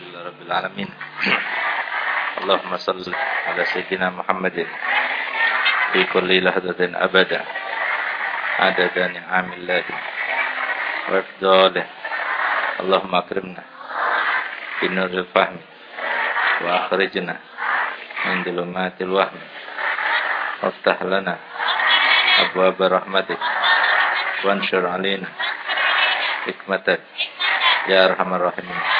Alhamdulillah Rabbil Alamin Allahumma salli ala Sayyidina Muhammadin. Fi kulli lahdatin abada. Adada ni'amillahi Wa ifdalih Allahumma akrimna. Binuril fahmi. Wa akhrijna. Min dilumatil wahmi. Waftah lana. Abwab rahmatik. Wanshur alina Hikmatak. Ya Arhamar Rahimin.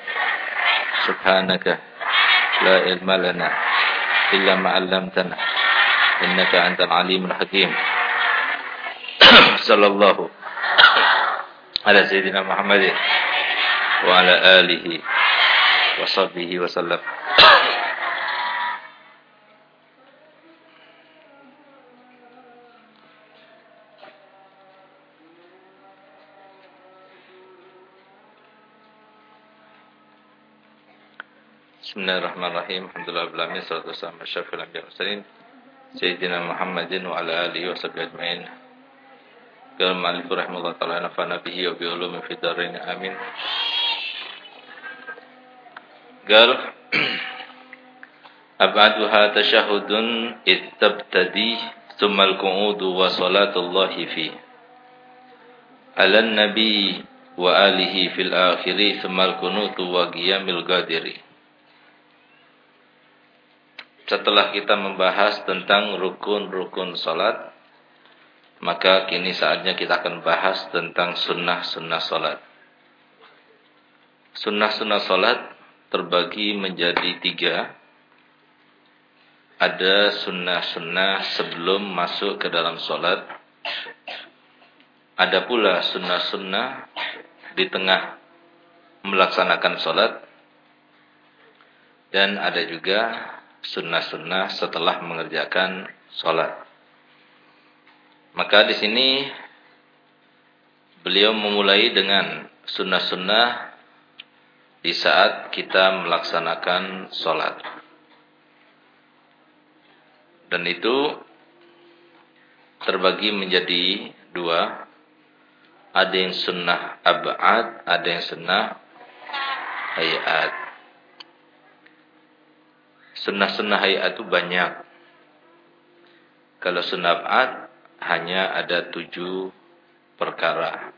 سبحانك لا علم لنا إلا ما علمتنا. إنك أنت العليم الحكيم. صلى الله على سيدنا محمد وعلى آله وصحبه وسلم. بسم الله الرحمن الرحيم الحمد لله رب العالمين والصلاة والسلام على أشرف الأنبياء والمرسلين سيدنا محمد وعلى آله وصحبه أجمعين قال مالك رحمه الله تعالى نفعنا به وبعلومه في الدارين آمين قال أبعدها تشهد إذ تبتدي ثم القعود وصلاة الله فيه على النبي وآله في الآخر ثم القنوت وقيام القادر Setelah kita membahas tentang rukun-rukun salat, maka kini saatnya kita akan bahas tentang sunnah-sunnah salat. Sunnah-sunnah salat terbagi menjadi tiga. Ada sunnah-sunnah sebelum masuk ke dalam salat. Ada pula sunnah-sunnah di tengah melaksanakan salat. Dan ada juga sunnah-sunnah setelah mengerjakan sholat. Maka di sini beliau memulai dengan sunnah-sunnah di saat kita melaksanakan sholat. Dan itu terbagi menjadi dua. Ada yang sunnah abad, ada yang sunnah hayat. Sunnah-sunnah hayat itu banyak. Kalau sunnah abad hanya ada tujuh perkara.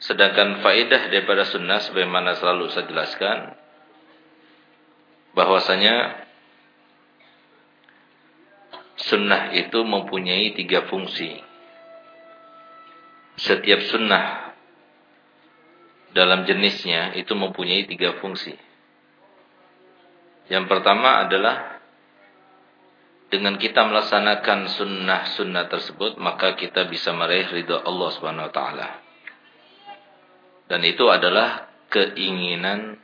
Sedangkan faedah daripada sunnah sebagaimana selalu saya jelaskan bahwasanya sunnah itu mempunyai tiga fungsi. Setiap sunnah dalam jenisnya itu mempunyai tiga fungsi. Yang pertama adalah dengan kita melaksanakan sunnah-sunnah tersebut maka kita bisa meraih ridha Allah Subhanahu wa taala. Dan itu adalah keinginan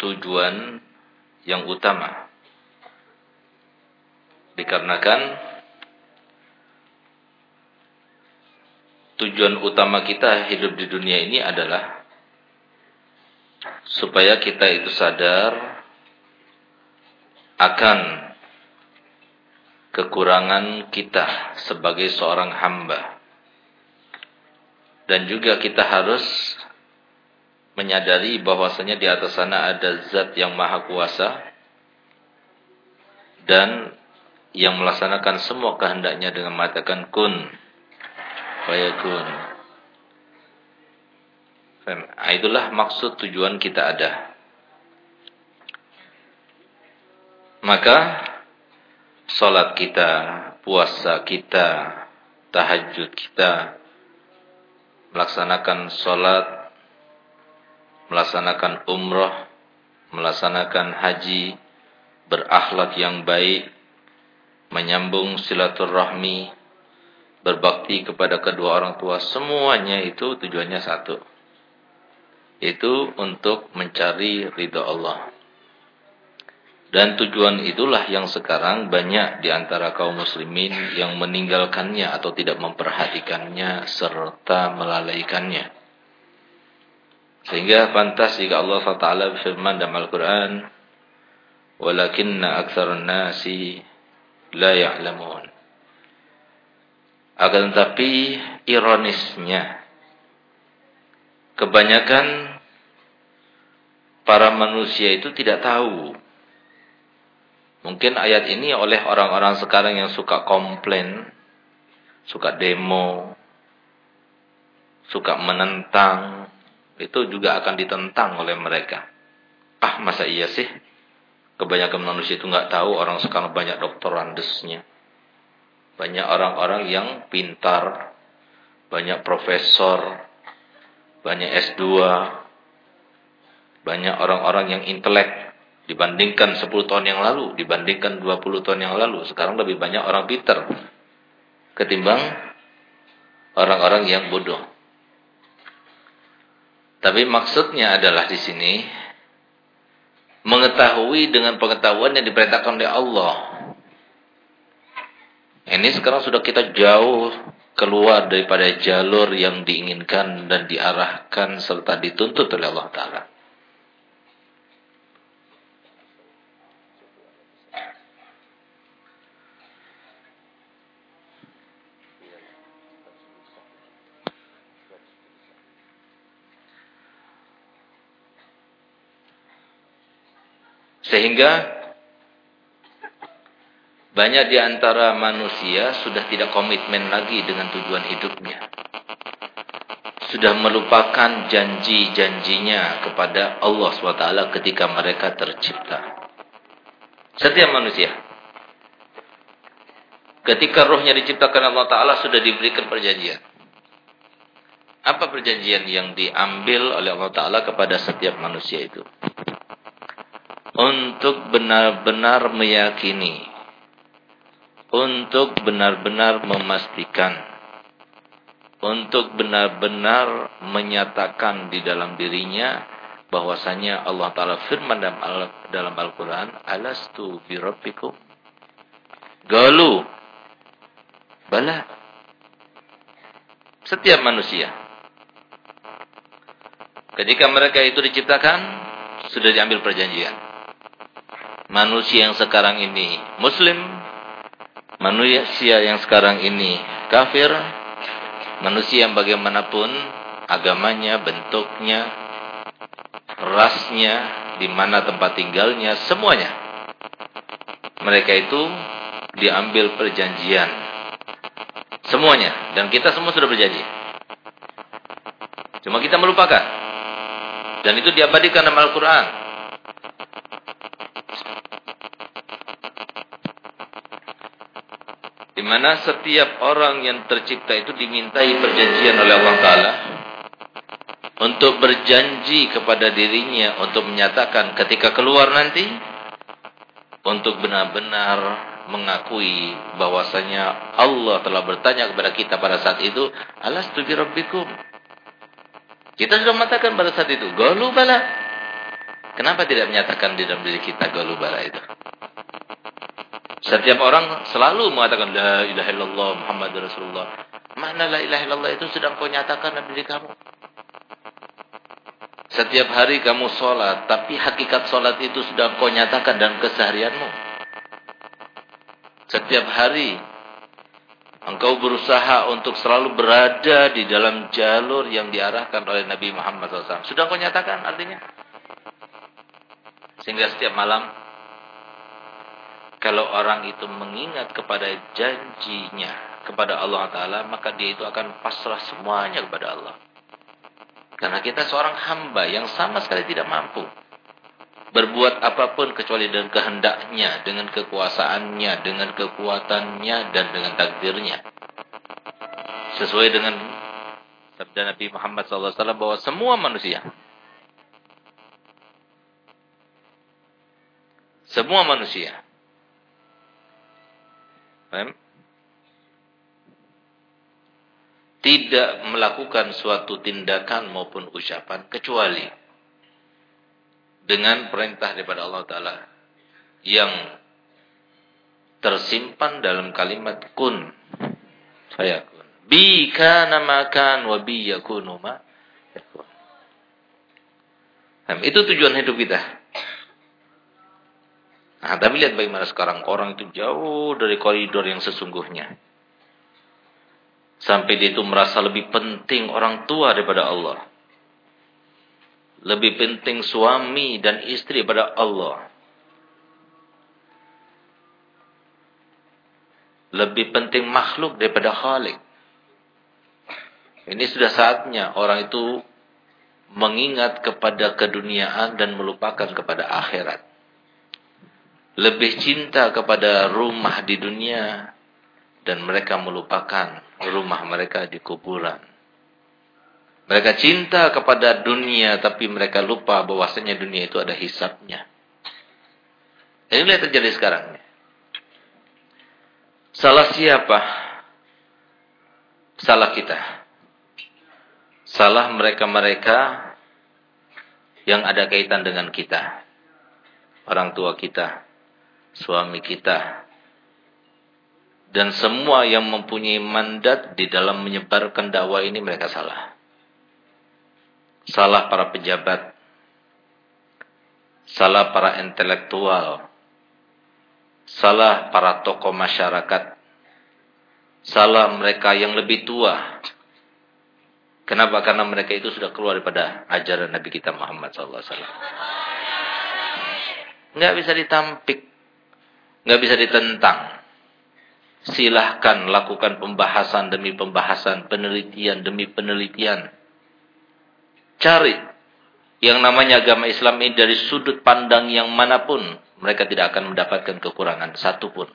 tujuan yang utama. Dikarenakan tujuan utama kita hidup di dunia ini adalah supaya kita itu sadar akan kekurangan kita sebagai seorang hamba. Dan juga kita harus menyadari bahwasanya di atas sana ada zat yang maha kuasa dan yang melaksanakan semua kehendaknya dengan mengatakan kun fayakun. Nah, itulah maksud tujuan kita ada. Maka salat kita, puasa kita, tahajud kita, melaksanakan salat, melaksanakan umrah, melaksanakan haji, berakhlak yang baik, menyambung silaturahmi, berbakti kepada kedua orang tua, semuanya itu tujuannya satu. Itu untuk mencari ridha Allah. Dan tujuan itulah yang sekarang banyak di antara kaum muslimin yang meninggalkannya atau tidak memperhatikannya serta melalaikannya. Sehingga pantas jika Allah SWT berfirman dalam Al-Quran, "Walakinna aktsarun nasi la ya'lamun." Akan tetapi ironisnya, kebanyakan para manusia itu tidak tahu Mungkin ayat ini oleh orang-orang sekarang yang suka komplain, suka demo, suka menentang, itu juga akan ditentang oleh mereka. Ah, masa iya sih? Kebanyakan manusia itu nggak tahu orang sekarang banyak doktorandesnya. Banyak orang-orang yang pintar, banyak profesor, banyak S2, banyak orang-orang yang intelek Dibandingkan 10 tahun yang lalu, dibandingkan 20 tahun yang lalu, sekarang lebih banyak orang pintar ketimbang orang-orang yang bodoh. Tapi maksudnya adalah di sini mengetahui dengan pengetahuan yang diperintahkan oleh Allah. Ini sekarang sudah kita jauh keluar daripada jalur yang diinginkan dan diarahkan serta dituntut oleh Allah Ta'ala. Sehingga banyak di antara manusia sudah tidak komitmen lagi dengan tujuan hidupnya. Sudah melupakan janji-janjinya kepada Allah SWT ketika mereka tercipta. Setiap manusia. Ketika rohnya diciptakan Allah Ta'ala sudah diberikan perjanjian. Apa perjanjian yang diambil oleh Allah Ta'ala kepada setiap manusia itu? untuk benar-benar meyakini, untuk benar-benar memastikan, untuk benar-benar menyatakan di dalam dirinya bahwasanya Allah Ta'ala firman dalam Al-Quran, Alastu birabbikum. Galu. Bala. Setiap manusia. Ketika mereka itu diciptakan, sudah diambil perjanjian manusia yang sekarang ini muslim, manusia yang sekarang ini kafir, manusia yang bagaimanapun agamanya, bentuknya, rasnya, di mana tempat tinggalnya, semuanya. Mereka itu diambil perjanjian. Semuanya. Dan kita semua sudah berjanji. Cuma kita melupakan. Dan itu diabadikan dalam Al-Quran. Di mana setiap orang yang tercipta itu dimintai perjanjian oleh Allah Taala untuk berjanji kepada dirinya untuk menyatakan ketika keluar nanti untuk benar-benar mengakui bahwasanya Allah telah bertanya kepada kita pada saat itu alastu bi rabbikum? Kita sudah mengatakan pada saat itu galu bala. Kenapa tidak menyatakan di dalam diri kita galu bala itu setiap orang selalu mengatakan la ilaha illallah Muhammad Rasulullah. Mana la ilaha illallah itu sedang kau nyatakan dalam diri kamu. Setiap hari kamu sholat, tapi hakikat sholat itu sudah kau nyatakan dalam keseharianmu. Setiap hari engkau berusaha untuk selalu berada di dalam jalur yang diarahkan oleh Nabi Muhammad SAW. Sudah kau nyatakan artinya? Sehingga setiap malam kalau orang itu mengingat kepada janjinya kepada Allah Ta'ala, maka dia itu akan pasrah semuanya kepada Allah. Karena kita seorang hamba yang sama sekali tidak mampu berbuat apa pun kecuali dengan kehendaknya, dengan kekuasaannya, dengan kekuatannya, dan dengan takdirnya. Sesuai dengan sabda Nabi Muhammad SAW bahwa semua manusia semua manusia? Tidak melakukan suatu tindakan maupun ucapan kecuali dengan perintah daripada Allah Ta'ala yang tersimpan dalam kalimat kun. Saya kun. Bi kana makan wa bi yakunu ma itu tujuan hidup kita nah tapi lihat bagaimana sekarang orang itu jauh dari koridor yang sesungguhnya Sampai dia itu merasa lebih penting orang tua daripada Allah. Lebih penting suami dan istri daripada Allah. Lebih penting makhluk daripada khalik. Ini sudah saatnya orang itu mengingat kepada keduniaan dan melupakan kepada akhirat. Lebih cinta kepada rumah di dunia dan mereka melupakan rumah mereka di kuburan. Mereka cinta kepada dunia tapi mereka lupa bahwasanya dunia itu ada hisapnya. Ini lihat terjadi sekarang. Salah siapa? Salah kita. Salah mereka-mereka yang ada kaitan dengan kita. Orang tua kita, suami kita, dan semua yang mempunyai mandat di dalam menyebarkan dakwah ini mereka salah. Salah para pejabat. Salah para intelektual. Salah para tokoh masyarakat. Salah mereka yang lebih tua. Kenapa? Karena mereka itu sudah keluar daripada ajaran Nabi kita Muhammad SAW. Nggak bisa ditampik. Nggak bisa ditentang silahkan lakukan pembahasan demi pembahasan, penelitian demi penelitian. Cari yang namanya agama Islam ini dari sudut pandang yang mana pun, mereka tidak akan mendapatkan kekurangan satupun.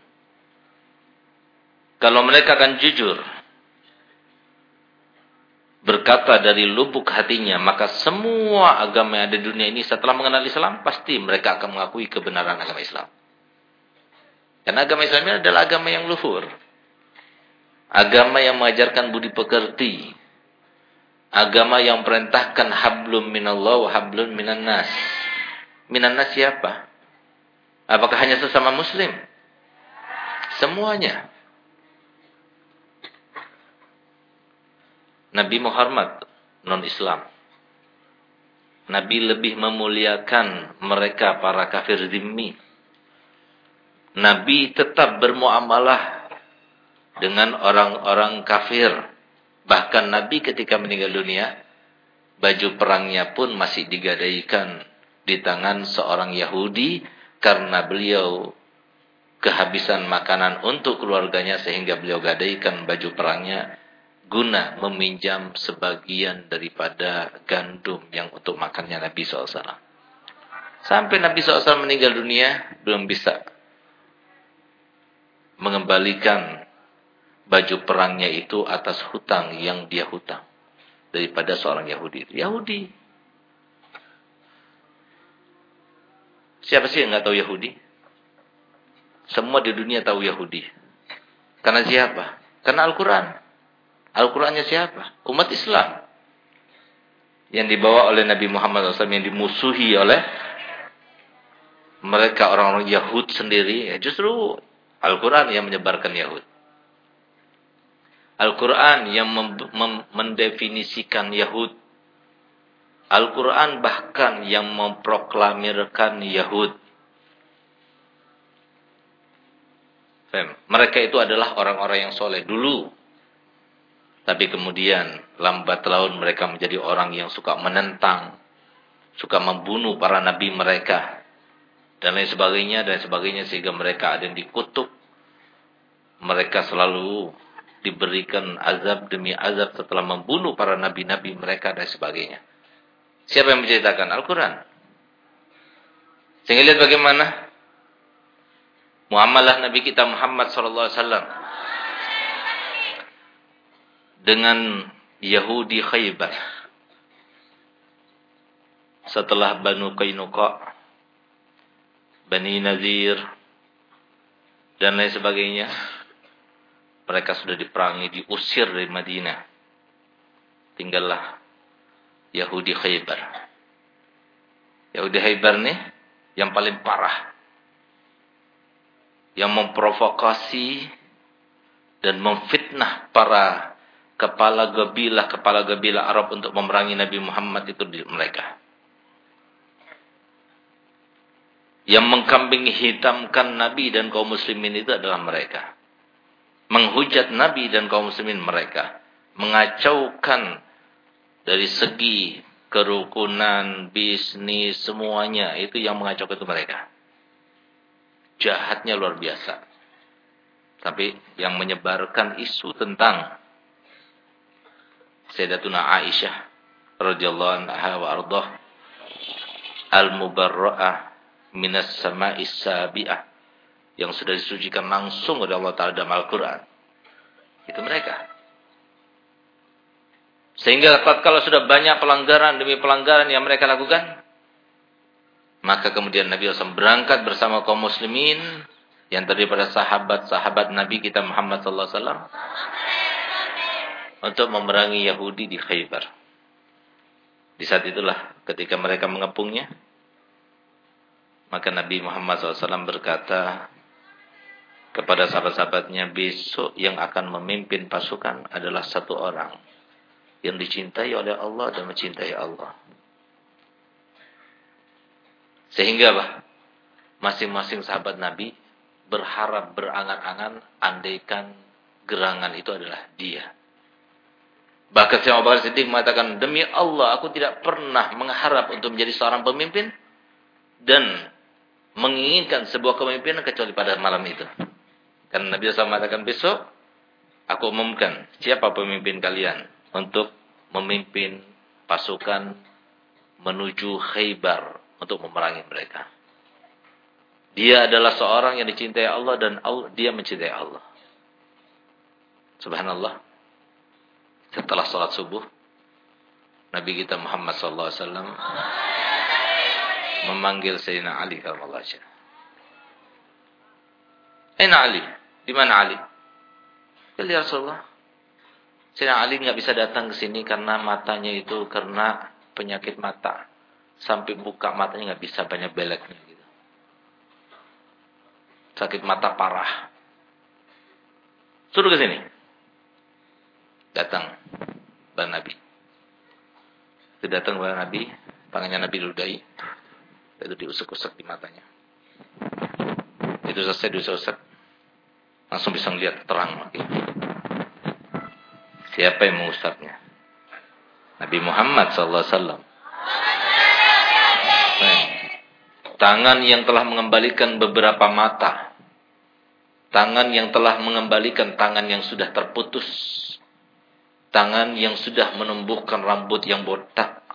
Kalau mereka akan jujur, berkata dari lubuk hatinya, maka semua agama yang ada di dunia ini setelah mengenal Islam, pasti mereka akan mengakui kebenaran agama Islam. Karena agama Islam ini adalah agama yang luhur. Agama yang mengajarkan budi pekerti. Agama yang perintahkan hablum minallah wa hablum minan nas. Minan nas siapa? Apakah hanya sesama muslim? Semuanya. Nabi Muhammad non-Islam. Nabi lebih memuliakan mereka para kafir zimmi Nabi tetap bermuamalah dengan orang-orang kafir. Bahkan Nabi ketika meninggal dunia, baju perangnya pun masih digadaikan di tangan seorang Yahudi karena beliau kehabisan makanan untuk keluarganya sehingga beliau gadaikan baju perangnya guna meminjam sebagian daripada gandum yang untuk makannya Nabi SAW. Sampai Nabi SAW meninggal dunia, belum bisa mengembalikan baju perangnya itu atas hutang yang dia hutang daripada seorang Yahudi. Yahudi. Siapa sih yang nggak tahu Yahudi? Semua di dunia tahu Yahudi. Karena siapa? Karena Al-Quran. Al-Qurannya siapa? Umat Islam. Yang dibawa oleh Nabi Muhammad SAW yang dimusuhi oleh mereka orang-orang Yahud sendiri. Ya justru Al-Quran yang menyebarkan Yahud. Al-Quran yang mendefinisikan Yahud. Al-Quran bahkan yang memproklamirkan Yahud. Mereka itu adalah orang-orang yang soleh dulu. Tapi kemudian lambat laun mereka menjadi orang yang suka menentang. Suka membunuh para nabi mereka dan lain sebagainya dan sebagainya sehingga mereka ada yang dikutuk mereka selalu diberikan azab demi azab setelah membunuh para nabi-nabi mereka dan sebagainya siapa yang menceritakan Al-Quran sehingga lihat bagaimana muamalah Nabi kita Muhammad wasallam dengan Yahudi Khaybar setelah Banu Qainuqa Bani Nazir, dan lain sebagainya. Mereka sudah diperangi, diusir dari Madinah. tinggallah Yahudi Khaybar. Yahudi Khaybar nih yang paling parah. Yang memprovokasi dan memfitnah para kepala gabilah kepala gabilah Arab untuk memerangi Nabi Muhammad itu di mereka. Yang mengkambing hitamkan Nabi dan kaum muslimin itu adalah mereka. Menghujat Nabi dan kaum muslimin mereka. Mengacaukan dari segi kerukunan, bisnis, semuanya itu yang mengacaukan itu mereka. Jahatnya luar biasa. Tapi yang menyebarkan isu tentang Sayyidatuna Aisyah radhiyallahu anha wa ardhah al-mubarra'ah minas sama'is sabi'ah yang sudah disucikan langsung oleh Allah Taala dalam Al-Qur'an. Itu mereka. Sehingga kalau sudah banyak pelanggaran demi pelanggaran yang mereka lakukan, maka kemudian Nabi SAW berangkat bersama kaum muslimin yang terdiri pada sahabat-sahabat Nabi kita Muhammad wasallam untuk memerangi Yahudi di Khaybar. Di saat itulah ketika mereka mengepungnya, maka Nabi Muhammad SAW berkata kepada sahabat-sahabatnya, besok yang akan memimpin pasukan adalah satu orang yang dicintai oleh Allah dan mencintai Allah. Sehingga bah, masing-masing sahabat Nabi berharap berangan-angan andaikan gerangan itu adalah dia. Bahkan Syekh Abu Bakar Siddiq mengatakan, demi Allah aku tidak pernah mengharap untuk menjadi seorang pemimpin dan menginginkan sebuah kepemimpinan kecuali pada malam itu. Karena Nabi SAW mengatakan besok aku umumkan siapa pemimpin kalian untuk memimpin pasukan menuju Khaybar untuk memerangi mereka. Dia adalah seorang yang dicintai Allah dan dia mencintai Allah. Subhanallah. Setelah sholat subuh, Nabi kita Muhammad SAW memanggil Sayyidina Ali karramallahu wajhah. Aina Ali? Di mana Ali? Ya Rasulullah. Sayyidina Ali nggak bisa datang ke sini karena matanya itu karena penyakit mata. Sampai buka matanya nggak bisa banyak beleknya gitu. Sakit mata parah. Suruh ke sini. Datang Bang Nabi. Itu datang Bang Nabi, tangannya Nabi ludai itu diusuk-usuk di matanya. Itu selesai diusuk-usuk. Langsung bisa melihat terang. Siapa yang mengusapnya? Nabi Muhammad SAW. Tangan yang telah mengembalikan beberapa mata. Tangan yang telah mengembalikan tangan yang sudah terputus. Tangan yang sudah menumbuhkan rambut yang botak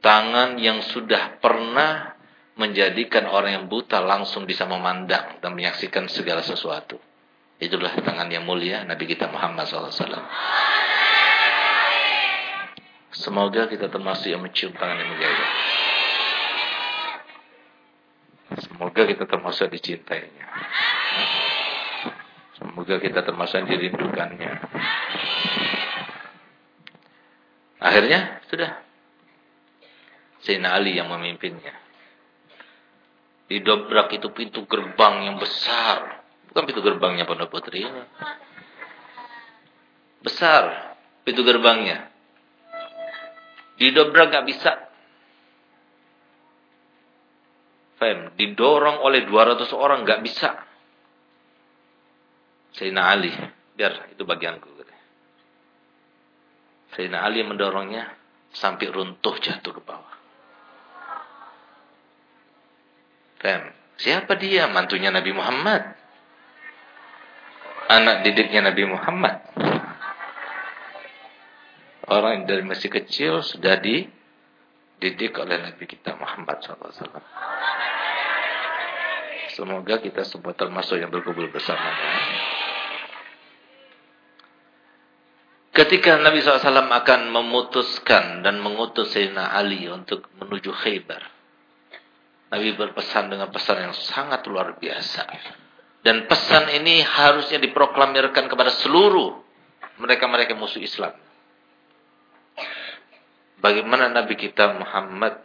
tangan yang sudah pernah menjadikan orang yang buta langsung bisa memandang dan menyaksikan segala sesuatu. Itulah tangan yang mulia Nabi kita Muhammad SAW. Semoga kita termasuk yang mencium tangan yang mulia itu. Semoga kita termasuk dicintainya. Semoga kita termasuk yang dirindukannya. Akhirnya sudah Sayyidina Ali yang memimpinnya. Didobrak itu pintu gerbang yang besar. Bukan pintu gerbangnya Pondok Putri. Besar pintu gerbangnya. Didobrak gak bisa. Fem, didorong oleh 200 orang gak bisa. Sayyidina Ali, biar itu bagianku. Sayyidina Ali mendorongnya sampai runtuh jatuh ke bawah. Paham? Siapa dia? Mantunya Nabi Muhammad. Anak didiknya Nabi Muhammad. Orang yang dari masih kecil sudah dididik oleh Nabi kita Muhammad SAW. Semoga kita semua termasuk yang berkumpul bersamanya. Ketika Nabi SAW akan memutuskan dan mengutus Sayyidina Ali untuk menuju Khaybar. Nabi berpesan dengan pesan yang sangat luar biasa. Dan pesan ini harusnya diproklamirkan kepada seluruh mereka-mereka musuh Islam. bagaimana Nabi kita Muhammad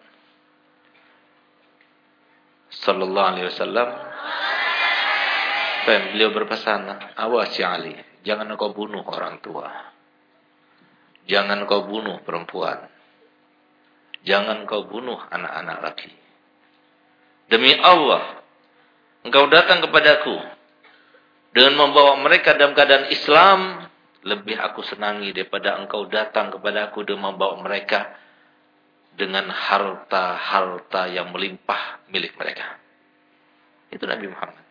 sallallahu alaihi wasallam beliau berpesan, awas ya Ali, jangan kau bunuh orang tua. Jangan kau bunuh perempuan. Jangan kau bunuh anak-anak laki. Demi Allah, engkau datang kepadaku dengan membawa mereka dalam keadaan Islam, lebih aku senangi daripada engkau datang kepadaku dengan membawa mereka dengan harta-harta yang melimpah milik mereka. Itu Nabi Muhammad.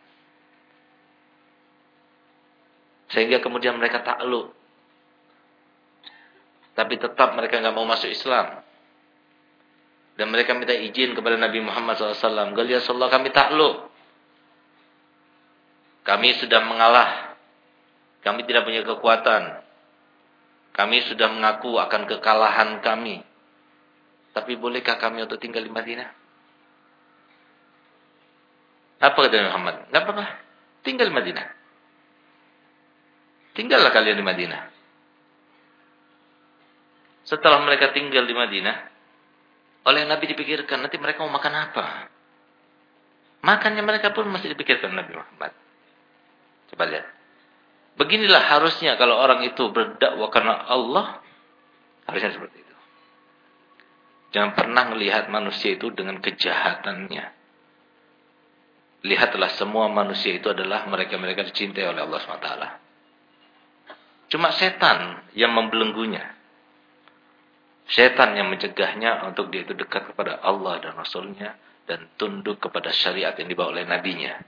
Sehingga kemudian mereka takluk. Tapi tetap mereka nggak mau masuk Islam. Dan mereka minta izin kepada Nabi Muhammad SAW. Galia Allah kami takluk. Kami sudah mengalah. Kami tidak punya kekuatan. Kami sudah mengaku akan kekalahan kami. Tapi bolehkah kami untuk tinggal di Madinah? Apa kata Muhammad? Tidak apa-apa. Tinggal di Madinah. Tinggallah kalian di Madinah. Setelah mereka tinggal di Madinah, oleh Nabi dipikirkan nanti mereka mau makan apa. Makannya mereka pun masih dipikirkan Nabi Muhammad. Coba lihat. Beginilah harusnya kalau orang itu berdakwah karena Allah, harusnya seperti itu. Jangan pernah melihat manusia itu dengan kejahatannya. Lihatlah semua manusia itu adalah mereka-mereka dicintai oleh Allah SWT. Cuma setan yang membelenggunya. Setan yang mencegahnya untuk dia itu dekat kepada Allah dan Rasulnya. Dan tunduk kepada syariat yang dibawa oleh nabinya.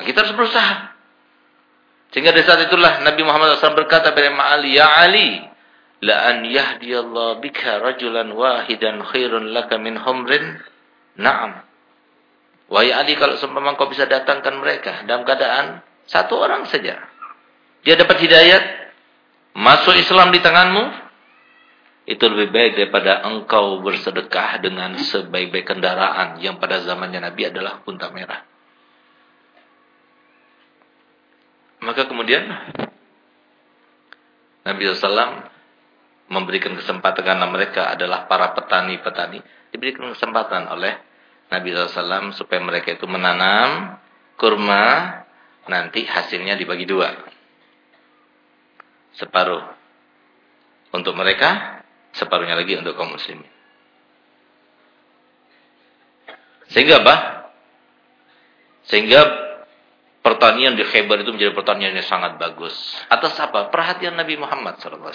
Nah, kita harus berusaha. Sehingga di saat itulah Nabi Muhammad SAW berkata kepada Ali, Ya Ali, la an yahdiyallahu bika rajulan wahidan khairun laka min humrin na'am wahai Ali kalau seumpama kau bisa datangkan mereka dalam keadaan satu orang saja dia dapat hidayat masuk Islam di tanganmu itu lebih baik daripada engkau bersedekah dengan sebaik-baik kendaraan yang pada zamannya Nabi adalah unta merah. Maka kemudian Nabi SAW memberikan kesempatan karena mereka adalah para petani-petani diberikan kesempatan oleh Nabi SAW supaya mereka itu menanam kurma nanti hasilnya dibagi dua. Separuh untuk mereka separuhnya lagi untuk kaum muslimin sehingga apa? sehingga pertanian di Khaybar itu menjadi pertanian yang sangat bagus atas apa? perhatian Nabi Muhammad SAW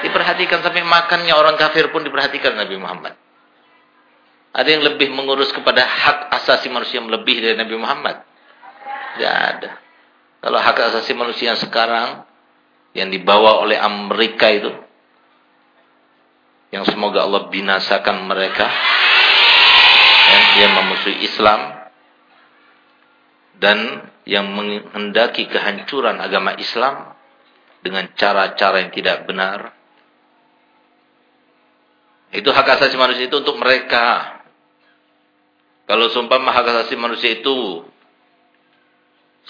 Diperhatikan sampai makannya orang kafir pun diperhatikan Nabi Muhammad. Ada yang lebih mengurus kepada hak asasi manusia yang lebih dari Nabi Muhammad? Tidak ada. Kalau hak asasi manusia yang sekarang yang dibawa oleh Amerika itu yang semoga Allah binasakan mereka. Yang yang memusuhi Islam. Dan yang menghendaki kehancuran agama Islam. Dengan cara-cara yang tidak benar. Itu hak asasi manusia itu untuk mereka. Kalau sumpah hak asasi manusia itu.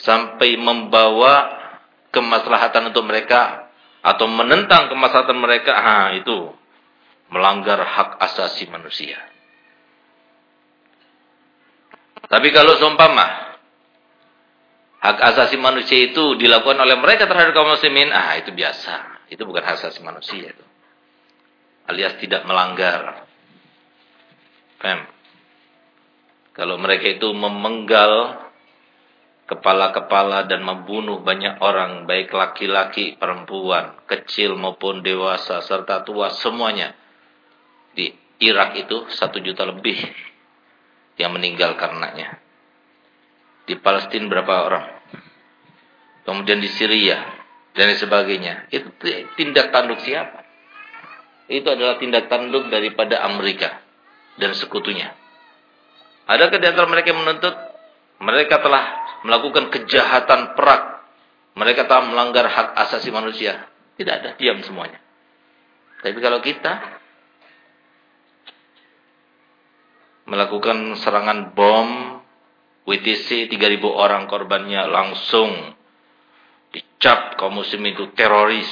Sampai membawa kemaslahatan untuk mereka. Atau menentang kemaslahatan mereka, ha itu melanggar hak asasi manusia. Tapi kalau seumpama hak asasi manusia itu dilakukan oleh mereka terhadap kaum muslimin, ah itu biasa. Itu bukan hak asasi manusia itu alias tidak melanggar. Pem. Kalau mereka itu memenggal kepala-kepala dan membunuh banyak orang, baik laki-laki, perempuan, kecil maupun dewasa, serta tua, semuanya. Di Irak itu satu juta lebih yang meninggal karenanya. Di Palestina berapa orang? Kemudian di Syria dan sebagainya. Itu tindak tanduk siapa? itu adalah tindak tanduk daripada Amerika dan sekutunya. Adakah di antara mereka yang menuntut mereka telah melakukan kejahatan perang? Mereka telah melanggar hak asasi manusia? Tidak ada, diam semuanya. Tapi kalau kita melakukan serangan bom WTC 3000 orang korbannya langsung dicap kaum muslim itu teroris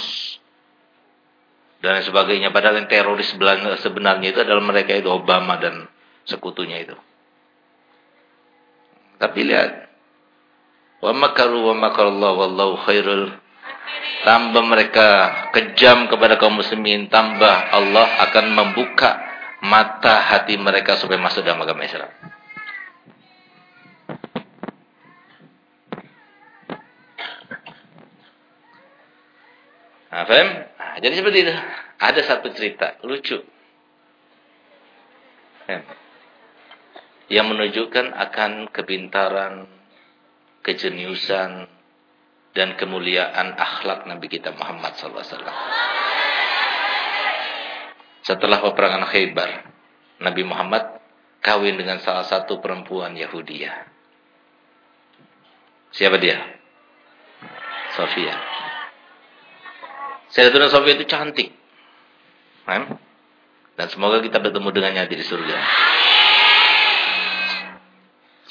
dan sebagainya. Padahal yang teroris sebenarnya itu adalah mereka itu Obama dan sekutunya itu. Tapi lihat, wa makaru wa makarallahu wallahu khairul tambah mereka kejam kepada kaum muslimin, tambah Allah akan membuka mata hati mereka supaya masuk dalam agama Islam. Nah, faham? Nah, jadi seperti itu. Ada satu cerita lucu. Faham? Yang menunjukkan akan kepintaran, kejeniusan, dan kemuliaan akhlak Nabi kita Muhammad SAW. Setelah peperangan Khaybar, Nabi Muhammad kawin dengan salah satu perempuan Yahudiyah. Siapa dia? Sofia. Sayyidatuna Sofia itu cantik. Dan semoga kita bertemu dengannya di surga.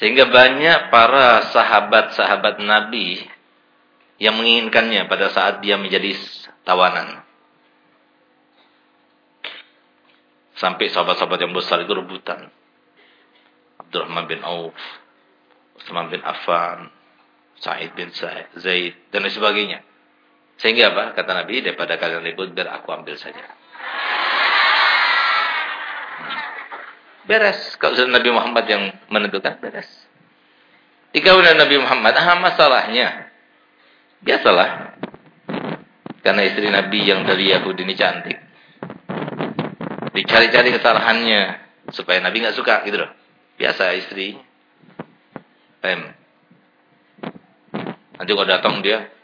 Sehingga banyak para sahabat-sahabat Nabi yang menginginkannya pada saat dia menjadi tawanan. Sampai sahabat-sahabat yang besar itu rebutan. Abdurrahman bin Auf, Utsman bin Affan, Sa'id bin Zaid, dan lain sebagainya. Sehingga apa? Kata Nabi, daripada kalian ribut, biar aku ambil saja. Beres. Kalau sudah Nabi Muhammad yang menentukan, beres. Dikawin Nabi Muhammad, ah masalahnya. Biasalah. Karena istri Nabi yang dari Yahudi ini cantik. Dicari-cari kesalahannya. Supaya Nabi nggak suka gitu loh. Biasa istri. Pem. Nanti kalau datang dia,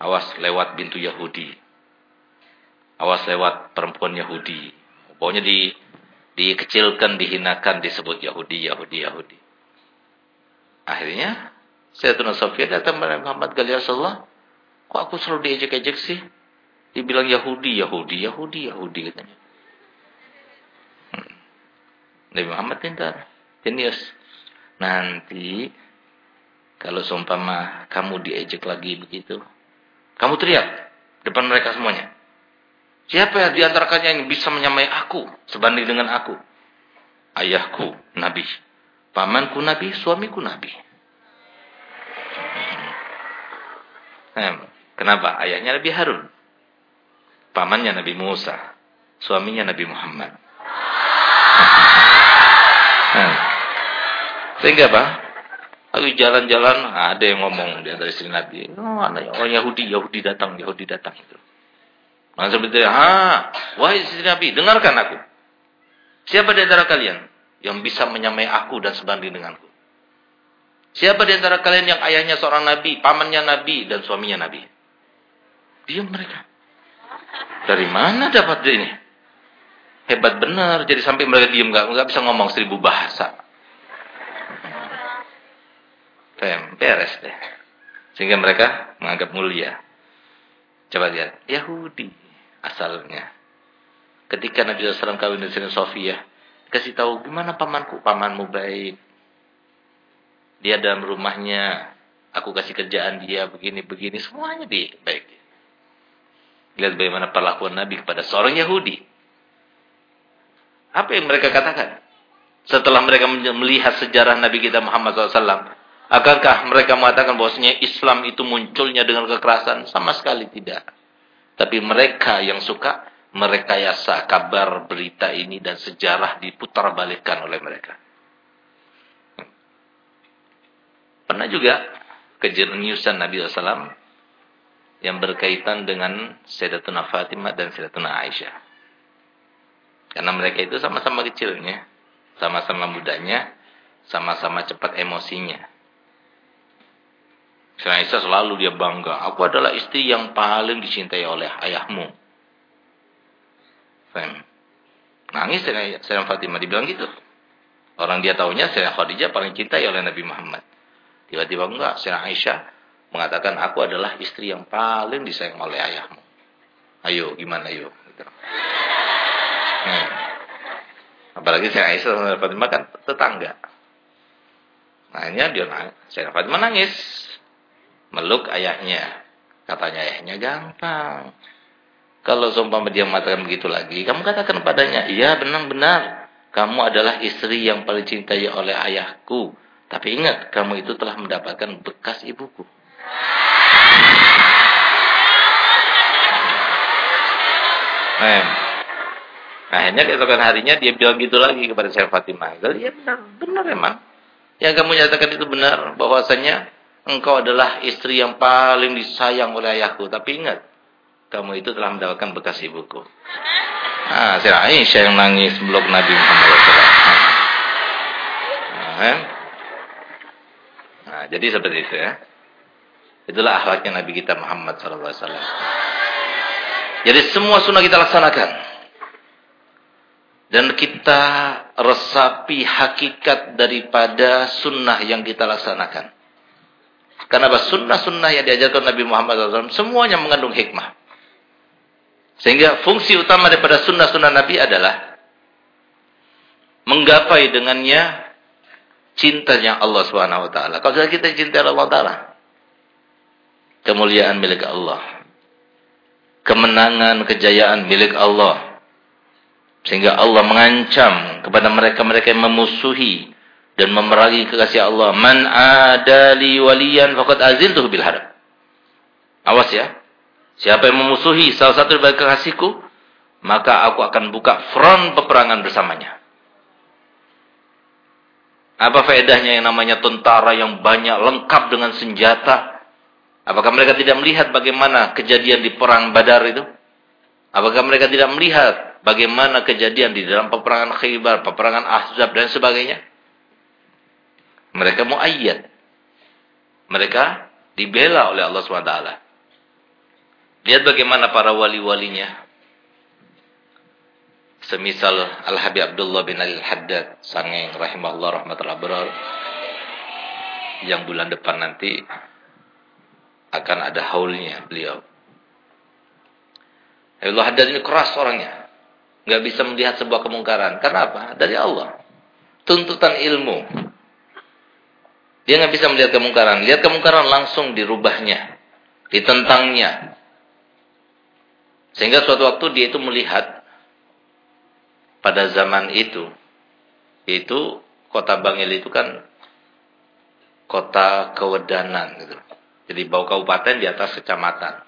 Awas lewat pintu Yahudi. Awas lewat perempuan Yahudi. Pokoknya di dikecilkan, dihinakan, disebut Yahudi, Yahudi, Yahudi. Akhirnya Sayyidina Sofia datang kepada Muhammad Gali Rasulullah. Kok aku selalu diejek-ejek sih? Dibilang Yahudi, Yahudi, Yahudi, Yahudi katanya. Nabi Muhammad pintar, jenius. Nanti kalau seumpama kamu diejek lagi begitu, kamu teriak depan mereka semuanya. Siapa di antara kalian yang bisa menyamai aku sebanding dengan aku? Ayahku nabi, pamanku nabi, suamiku nabi. Hmm. Kenapa? Ayahnya Nabi Harun. Pamannya Nabi Musa. Suaminya Nabi Muhammad. Hmm. Sehingga apa? Lalu jalan-jalan ada yang ngomong di antara istri Nabi. Oh, orang Yahudi, Yahudi datang, Yahudi datang itu. Maka seperti itu, ha, wahai istri Nabi, dengarkan aku. Siapa di antara kalian yang bisa menyamai aku dan sebanding denganku? Siapa di antara kalian yang ayahnya seorang nabi, pamannya nabi dan suaminya nabi? Diam mereka. Dari mana dapat ini? Hebat benar. Jadi sampai mereka diam nggak nggak bisa ngomong seribu bahasa. Fem, beres deh. Sehingga mereka menganggap mulia. Coba lihat, Yahudi asalnya. Ketika Nabi SAW kawin dengan Sofia, kasih tahu gimana pamanku, pamanmu baik. Dia dalam rumahnya, aku kasih kerjaan dia begini-begini, semuanya di baik. Lihat bagaimana perlakuan Nabi kepada seorang Yahudi. Apa yang mereka katakan? Setelah mereka melihat sejarah Nabi kita Muhammad SAW, Akankah mereka mengatakan bahwasanya Islam itu munculnya dengan kekerasan? Sama sekali tidak. Tapi mereka yang suka merekayasa kabar berita ini dan sejarah diputar balikan oleh mereka. Pernah juga kejeniusan Nabi SAW yang berkaitan dengan Sayyidatuna Fatimah dan Sayyidatuna Aisyah. Karena mereka itu sama-sama kecilnya, sama-sama mudanya, sama-sama cepat emosinya. Sayyidina Aisyah selalu dia bangga. Aku adalah istri yang paling dicintai oleh ayahmu. Faham? Nangis Sayyidina Fatimah dibilang gitu. Orang dia tahunya Sayyidina Khadijah paling cintai oleh Nabi Muhammad. Tiba-tiba enggak. Sayyidina Aisyah mengatakan aku adalah istri yang paling disayang oleh ayahmu. Ayo gimana yuk. Hmm. Apalagi Sayyidina Aisyah sama Fatimah kan tetangga. Akhirnya dia nangis. Sayyidina Fatimah nangis meluk ayahnya. Katanya ayahnya gampang. Kalau seumpama dia mengatakan begitu lagi, kamu katakan padanya, iya benar-benar. Kamu adalah istri yang paling cintai oleh ayahku. Tapi ingat, kamu itu telah mendapatkan bekas ibuku. Nah, akhirnya keesokan harinya dia bilang gitu lagi kepada saya Fatimah. Iya benar, benar emang. Yang kamu nyatakan itu benar, bahwasanya engkau adalah istri yang paling disayang oleh ayahku. Tapi ingat, kamu itu telah mendapatkan bekas ibuku. Ah, saya Aisyah yang nangis blok Nabi Muhammad SAW. Nah, nah, jadi seperti itu ya. Itulah akhlaknya Nabi kita Muhammad SAW. Jadi semua sunnah kita laksanakan. Dan kita resapi hakikat daripada sunnah yang kita laksanakan. Karena sunnah-sunnah yang diajarkan Nabi Muhammad SAW semuanya mengandung hikmah. Sehingga fungsi utama daripada sunnah-sunnah Nabi adalah menggapai dengannya cintanya Allah taala. Kalau kita cinta Allah taala, kemuliaan milik Allah. Kemenangan, kejayaan milik Allah. Sehingga Allah mengancam kepada mereka-mereka yang memusuhi dan memerangi kekasih Allah, "Man adali waliyan faqad aziltuhu bil harb." Awas ya. Siapa yang memusuhi salah satu dari kekasihku, maka aku akan buka front peperangan bersamanya. Apa faedahnya yang namanya tentara yang banyak lengkap dengan senjata? Apakah mereka tidak melihat bagaimana kejadian di perang Badar itu? Apakah mereka tidak melihat bagaimana kejadian di dalam peperangan Khaybar, peperangan Ahzab dan sebagainya? Mereka mau ayat. Mereka dibela oleh Allah SWT. Lihat bagaimana para wali-walinya. Semisal Al-Habib Abdullah bin Al-Haddad, sangeng rahimahullah rahmatullah berar. Yang bulan depan nanti akan ada haulnya beliau. Allah Haddad ini keras orangnya. Nggak bisa melihat sebuah kemungkaran. Kenapa? Dari Allah. Tuntutan ilmu. Dia nggak bisa melihat kemungkaran. Lihat kemungkaran langsung dirubahnya. Ditentangnya. Sehingga suatu waktu dia itu melihat pada zaman itu itu kota Bangil itu kan kota kewedanan gitu. Jadi bau kabupaten di atas kecamatan.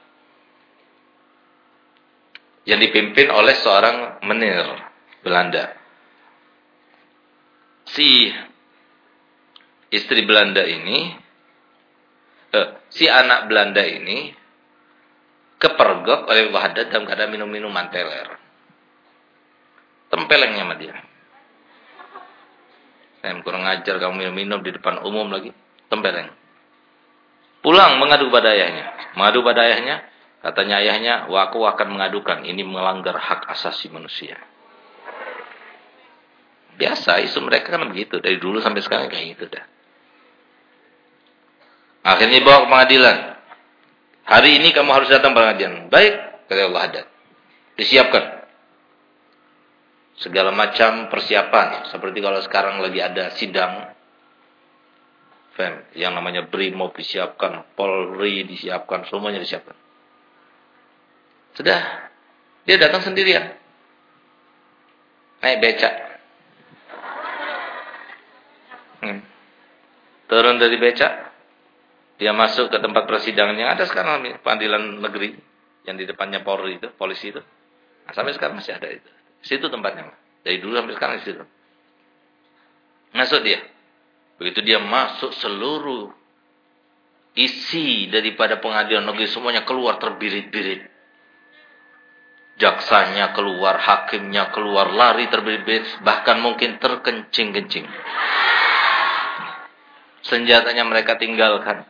Yang dipimpin oleh seorang menir Belanda. Si istri Belanda ini eh, si anak Belanda ini kepergok oleh Wahdat dalam keadaan minum minuman teler. Tempelengnya sama dia. Saya kurang ngajar kamu minum-minum di depan umum lagi. Tempeleng. Pulang mengadu pada ayahnya. Mengadu pada ayahnya. Katanya ayahnya, Wah, aku akan mengadukan. Ini melanggar hak asasi manusia. Biasa, isu mereka kan begitu. Dari dulu sampai sekarang kayak gitu dah. Akhirnya bawa ke pengadilan. Hari ini kamu harus datang pengajian. Baik, kata Allah ada. Disiapkan. Segala macam persiapan. Seperti kalau sekarang lagi ada sidang. Yang namanya BRIMOB disiapkan. Polri disiapkan. Semuanya disiapkan. Sudah. Dia datang sendirian. Naik becak. Hmm. Turun dari becak dia masuk ke tempat persidangan yang ada sekarang pengadilan negeri yang di depannya Polri itu, polisi itu. Nah, sampai sekarang masih ada itu. Situ tempatnya. Dari dulu sampai sekarang di situ. Masuk dia. Begitu dia masuk seluruh isi daripada pengadilan negeri semuanya keluar terbirit-birit. Jaksanya keluar, hakimnya keluar, lari terbirit-birit, bahkan mungkin terkencing-kencing. Senjatanya mereka tinggalkan.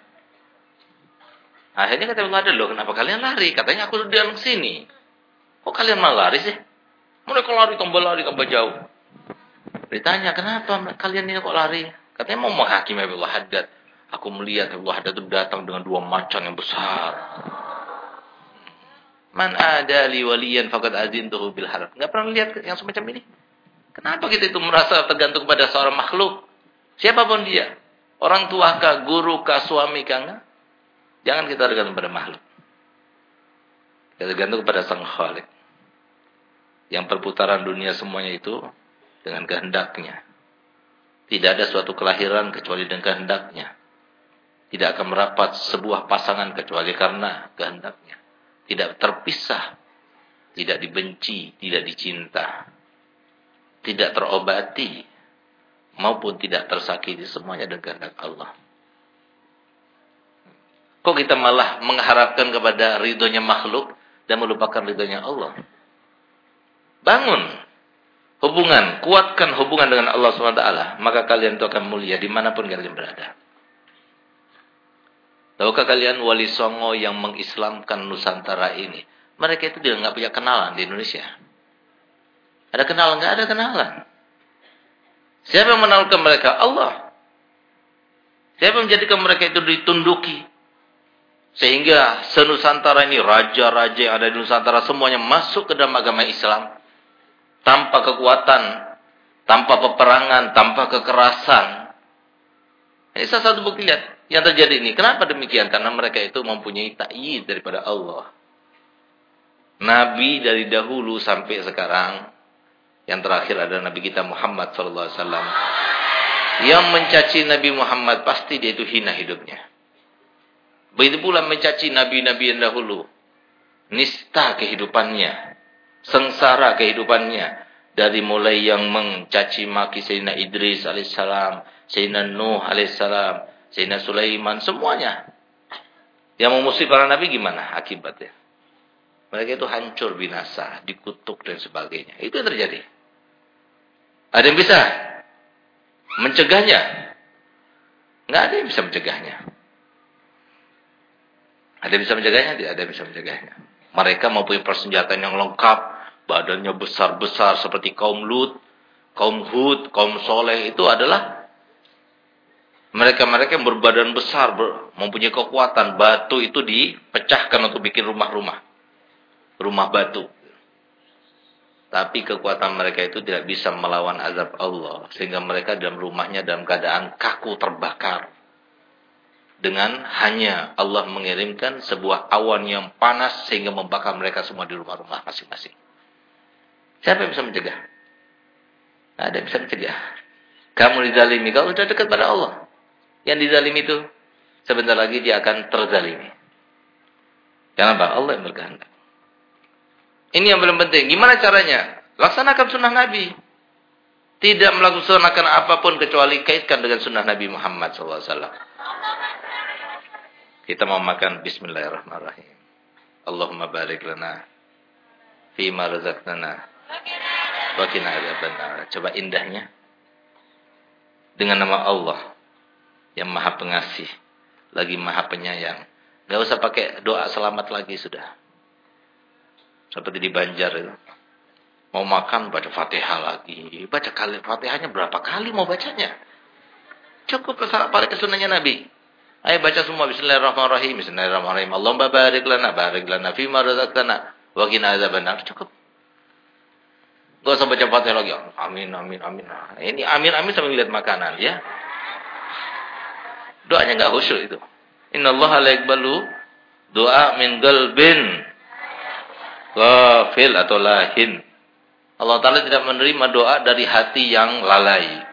Akhirnya kata Allah loh kenapa kalian lari? Katanya aku di dalam sini. Kok kalian malah lari sih? Mereka lari tambah lari tambah jauh. Ditanya kenapa kalian ini kok lari? Katanya mau menghakimi Allah Haddad. Aku melihat Allah Haddad itu datang dengan dua macan yang besar. Man ada li waliyan faqad azintuhu bil harb. Enggak pernah lihat yang semacam ini. Kenapa kita itu merasa tergantung kepada seorang makhluk? Siapa pun dia. Orang tua kah, guru kah, suami kah? Enggak. Jangan kita tergantung pada makhluk. Kita tergantung kepada Sang Khalik. Yang perputaran dunia semuanya itu dengan kehendaknya. Tidak ada suatu kelahiran kecuali dengan kehendaknya. Tidak akan merapat sebuah pasangan kecuali karena kehendaknya. Tidak terpisah. Tidak dibenci, tidak dicinta. Tidak terobati. Maupun tidak tersakiti semuanya dengan kehendak Allah. Kok kita malah mengharapkan kepada ridhonya makhluk dan melupakan ridhonya Allah? Bangun hubungan, kuatkan hubungan dengan Allah SWT, maka kalian itu akan mulia di mana pun kalian berada. Tahukah kalian wali songo yang mengislamkan Nusantara ini? Mereka itu tidak nggak punya kenalan di Indonesia. Ada kenalan? Nggak ada kenalan. Siapa yang mengenalkan mereka? Allah. Siapa yang menjadikan mereka itu ditunduki? Sehingga senusantara ini, raja-raja yang ada di Nusantara semuanya masuk ke dalam agama Islam tanpa kekuatan, tanpa peperangan, tanpa kekerasan. Ini salah satu bukti lihat yang terjadi ini. Kenapa demikian? Karena mereka itu mempunyai takyid daripada Allah. Nabi dari dahulu sampai sekarang yang terakhir adalah Nabi kita Muhammad sallallahu alaihi wasallam. Yang mencaci Nabi Muhammad pasti dia itu hina hidupnya. Begitu pula mencaci nabi-nabi yang dahulu. Nista kehidupannya sengsara kehidupannya dari mulai yang mencaci maki Sayyidina Idris alaihissalam, Sayyidina Nuh alaihissalam, Sayyidina Sulaiman semuanya. Yang memusuhi para nabi gimana akibatnya? Mereka itu hancur binasa, dikutuk dan sebagainya. Itu yang terjadi. Ada yang bisa mencegahnya? Enggak ada yang bisa mencegahnya. Ada yang bisa mencegahnya? Tidak ada yang bisa mencegahnya. Mereka mempunyai persenjataan yang lengkap, badannya besar-besar seperti kaum Lut, kaum Hud, kaum Soleh itu adalah mereka-mereka yang berbadan besar, ber, mempunyai kekuatan. Batu itu dipecahkan untuk bikin rumah-rumah. Rumah batu. Tapi kekuatan mereka itu tidak bisa melawan azab Allah. Sehingga mereka dalam rumahnya dalam keadaan kaku terbakar. Dengan hanya Allah mengirimkan sebuah awan yang panas sehingga membakar mereka semua di rumah-rumah masing-masing. Siapa yang bisa mencegah? Tidak ada yang bisa mencegah. Kamu dizalimi. Kalau sudah dekat pada Allah. Yang dizalimi itu sebentar lagi dia akan terzalimi. Kenapa? Allah yang berkehendak. Ini yang paling penting. Gimana caranya? Laksanakan sunnah Nabi. Tidak melaksanakan apa pun kecuali kaitkan dengan sunnah Nabi Muhammad SAW. Kita mau makan Bismillahirrahmanirrahim. Allahumma barik lana. Fima razaqtana. Wakina benar. Coba indahnya. Dengan nama Allah. Yang maha pengasih. Lagi maha penyayang. Gak usah pakai doa selamat lagi sudah. Seperti di Banjar itu. Mau makan baca fatihah lagi. Baca kali fatihahnya berapa kali mau bacanya. Cukup pada kesunahnya Nabi. Ayo baca semua Bismillahirrahmanirrahim. Bismillahirrahmanirrahim. Allahumma barik lana, barik lana, fima razaqtana, wa qina adzabannar. Cukup. Gak usah baca fatihah lagi. Amin, amin, amin. Ini amin, amin sambil lihat makanan ya. Doanya gak khusyuk itu. Inna Allah la doa min galbin ghafil atau lahin. Allah Ta'ala tidak menerima doa dari hati yang lalai.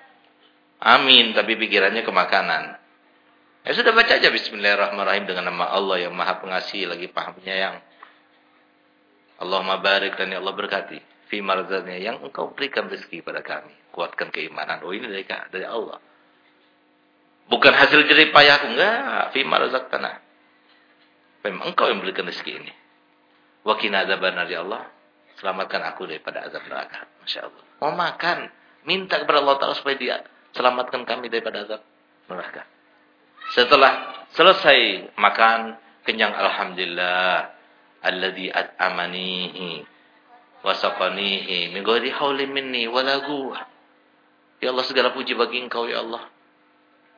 Amin, tapi pikirannya ke makanan. Ya sudah baca aja Bismillahirrahmanirrahim dengan nama Allah yang maha pengasih lagi pahamnya yang Allahumma barik dan ya Allah berkati fi marzatnya yang engkau berikan rezeki pada kami. Kuatkan keimanan. Oh ini dari, dari Allah. Bukan hasil jerih payahku. Enggak. Fi tanah. Memang engkau yang berikan rezeki ini. Wakina azaban dari Allah. Selamatkan aku daripada azab neraka. Masya Allah. Mau makan. Minta kepada Allah Ta'ala supaya dia selamatkan kami daripada azab neraka. Setelah selesai makan, kenyang Alhamdulillah. Alladhi at'amanihi wasaqanihi min ghairi haulin minni wala Ya Allah segala puji bagi Engkau ya Allah.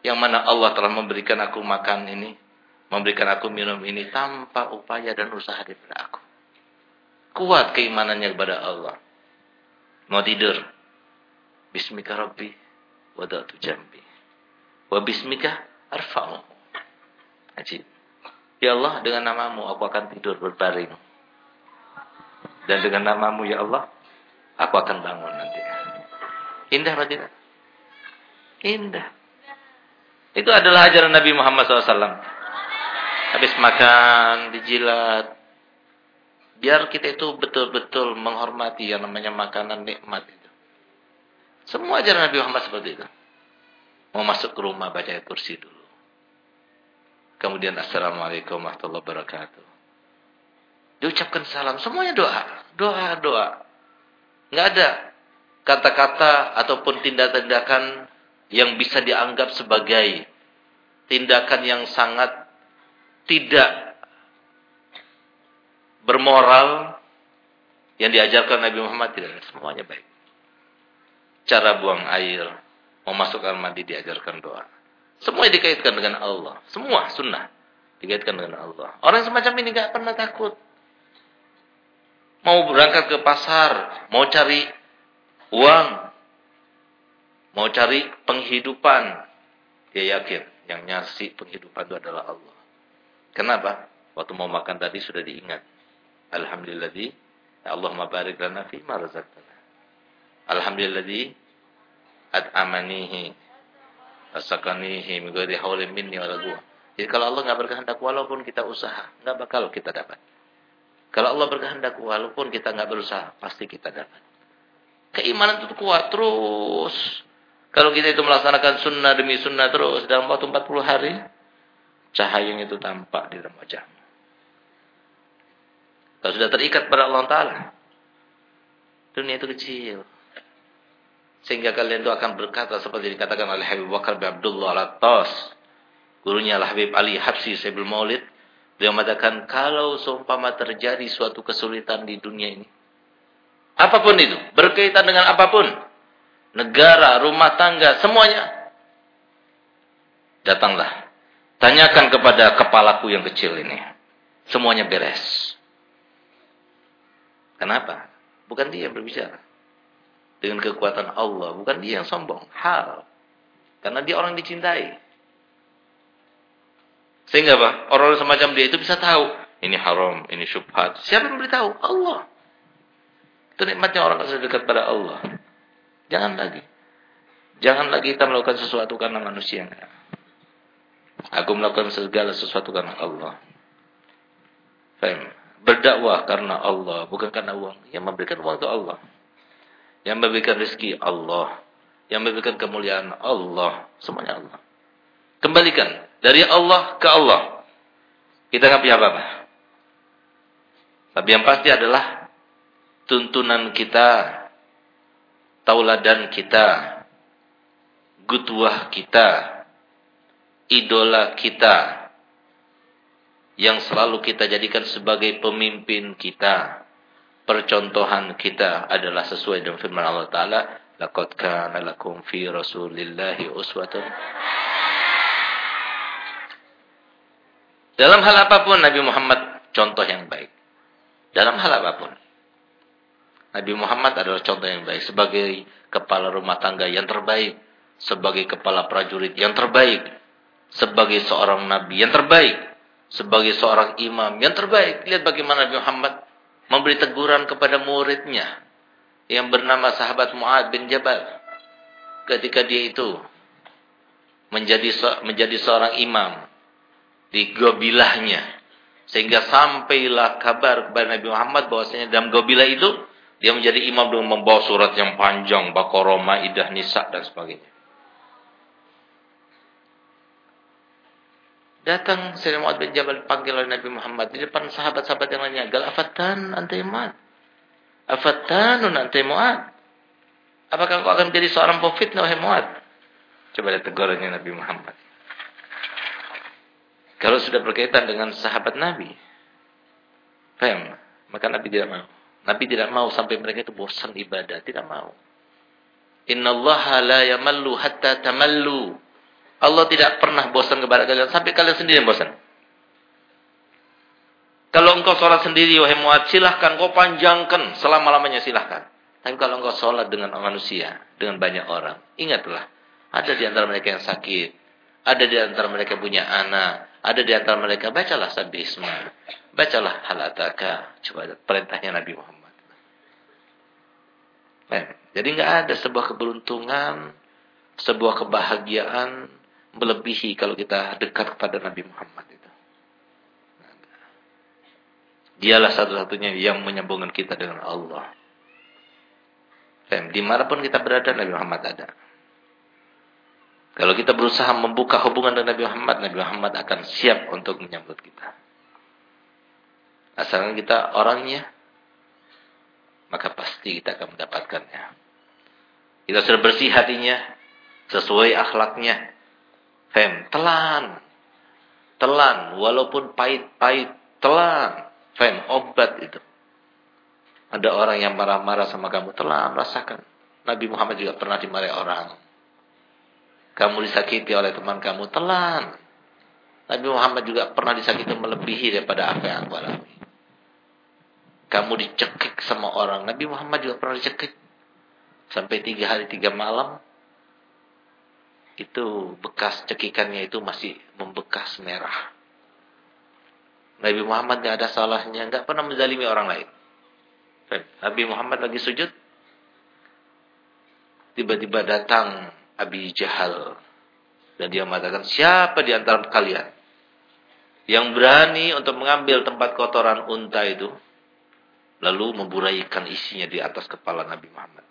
Yang mana Allah telah memberikan aku makan ini, memberikan aku minum ini tanpa upaya dan usaha daripada aku. Kuat keimanannya kepada Allah. Mau tidur. Bismika Rabbi wada'tu jambi. Wa bismika arfa'u. Ajib. Ya Allah dengan namamu aku akan tidur berbaring. Dan dengan namamu ya Allah, aku akan bangun nanti. Indah atau tidak? Indah. Itu adalah ajaran Nabi Muhammad SAW. Habis makan, dijilat. Biar kita itu betul-betul menghormati yang namanya makanan nikmat itu. Semua ajaran Nabi Muhammad seperti itu. Mau masuk ke rumah baca kursi dulu. Kemudian Assalamualaikum warahmatullahi wabarakatuh. Diucapkan salam. Semuanya doa. Doa, doa. Nggak ada kata-kata ataupun tindak-tindakan yang bisa dianggap sebagai tindakan yang sangat tidak bermoral yang diajarkan Nabi Muhammad tidak semuanya baik. Cara buang air, memasukkan mandi diajarkan doa. Semua dikaitkan dengan Allah. Semua sunnah dikaitkan dengan Allah. Orang semacam ini nggak pernah takut. Mau berangkat ke pasar, mau cari uang, mau cari penghidupan, dia yakin yang nyasi penghidupan itu adalah Allah. Kenapa? Waktu mau makan tadi sudah diingat. Alhamdulillah di Allahumma barik lana fi ma. Alhamdulillah di amanihi asakanihi min haulin minni wala quwwah. Jadi kalau Allah nggak berkehendak walaupun kita usaha, nggak bakal kita dapat. Kalau Allah berkehendak walaupun kita nggak berusaha, pasti kita dapat. Keimanan itu kuat terus. Kalau kita itu melaksanakan sunnah demi sunnah terus dalam waktu 40 hari, cahaya itu tampak di dalam wajahmu. Kalau sudah terikat pada Allah Ta'ala, dunia itu kecil. Sehingga kalian itu akan berkata seperti dikatakan oleh Habib Bakar bin Abdullah al-Attas. Gurunya al Habib Ali Habsi Sebul Maulid. Beliau mengatakan, kalau seumpama terjadi suatu kesulitan di dunia ini. Apa pun itu, berkaitan dengan apa pun. Negara, rumah tangga, semuanya. Datanglah. Tanyakan kepada kepalaku yang kecil ini. Semuanya beres. Kenapa? Bukan dia yang berbicara dengan kekuatan Allah. Bukan dia yang sombong. Hal. Karena dia orang dicintai. Sehingga apa? Orang semacam dia itu bisa tahu. Ini haram, ini syubhat. Siapa yang beritahu? Allah. Itu nikmatnya orang yang dekat pada Allah. Jangan lagi. Jangan lagi kita melakukan sesuatu karena manusia. Aku melakukan segala sesuatu karena Allah. Faham? Berdakwah karena Allah, bukan karena uang. Yang memberikan uang itu Allah. Yang memberikan rezeki Allah. Yang memberikan kemuliaan Allah. Semuanya Allah. Kembalikan. Dari Allah ke Allah. Kita nggak punya apa-apa. Tapi yang pasti adalah tuntunan kita, tauladan kita, gutuah kita, idola kita, yang selalu kita jadikan sebagai pemimpin kita, percontohan kita adalah sesuai dengan firman Allah Ta'ala laqad kana lakum fi rasulillahi uswatun. Dalam hal apa pun Nabi Muhammad contoh yang baik. Dalam hal apa pun Nabi Muhammad adalah contoh yang baik. Sebagai kepala rumah tangga yang terbaik. Sebagai kepala prajurit yang terbaik. Sebagai seorang nabi yang terbaik. Sebagai seorang imam yang terbaik. Lihat bagaimana Nabi Muhammad memberi teguran kepada muridnya. Yang bernama sahabat Muad bin Jabal. Ketika dia itu menjadi menjadi seorang imam di gobilahnya. Sehingga sampailah kabar kepada Nabi Muhammad bahwasanya dalam gobilah itu dia menjadi imam dengan membawa surat yang panjang Baqarah, Maidah, Nisa dan sebagainya. Datang Sayyidina Mu'ad bin Jabal dipanggil oleh Nabi Muhammad di depan sahabat-sahabat yang lainnya. Gal afatan antai Mu'ad. Afatanun antai Mu'ad. Apakah kau akan menjadi seorang profit wahai Mu'ad? Coba lihat tegurannya Nabi Muhammad. Kalau sudah berkaitan dengan sahabat Nabi. Faham? Maka Nabi tidak mau. Nabi tidak mau sampai mereka itu bosan ibadah. Tidak mau. Inna Allah la yamallu hatta tamallu. Allah tidak pernah bosan kepada kalian sampai kalian sendiri yang bosan. Kalau engkau sholat sendiri, wahai muad, silahkan kau panjangkan selama-lamanya silahkan. Tapi kalau engkau sholat dengan manusia, dengan banyak orang, ingatlah, ada di antara mereka yang sakit, ada di antara mereka punya anak, ada di antara mereka, bacalah sabbi isma, bacalah halataka, coba perintahnya Nabi Muhammad. Jadi nggak ada sebuah keberuntungan, sebuah kebahagiaan melebihi kalau kita dekat kepada Nabi Muhammad itu. Dialah satu-satunya yang menyambungkan kita dengan Allah. Di mana pun kita berada, Nabi Muhammad ada. Kalau kita berusaha membuka hubungan dengan Nabi Muhammad, Nabi Muhammad akan siap untuk menyambut kita. Asalkan kita orangnya, maka pasti kita akan mendapatkannya. Kita sudah bersih hatinya, sesuai akhlaknya. Fem, telan. Telan, walaupun pahit-pahit, telan. Fem, obat itu. Ada orang yang marah-marah sama kamu, telan, rasakan. Nabi Muhammad juga pernah dimarahi orang. Kamu disakiti oleh teman kamu, telan. Nabi Muhammad juga pernah disakiti melebihi daripada apa yang aku alami. Kamu dicekik sama orang. Nabi Muhammad juga pernah dicekik. Sampai tiga hari, tiga malam. Itu bekas cekikannya itu masih membekas merah. Nabi Muhammad tidak ada salahnya. Nggak pernah menzalimi orang lain. Nabi Muhammad lagi sujud. Tiba-tiba datang Abi Jahal. Dan dia mengatakan, siapa di antara kalian yang berani untuk mengambil tempat kotoran unta itu lalu memburaikan isinya di atas kepala Nabi Muhammad.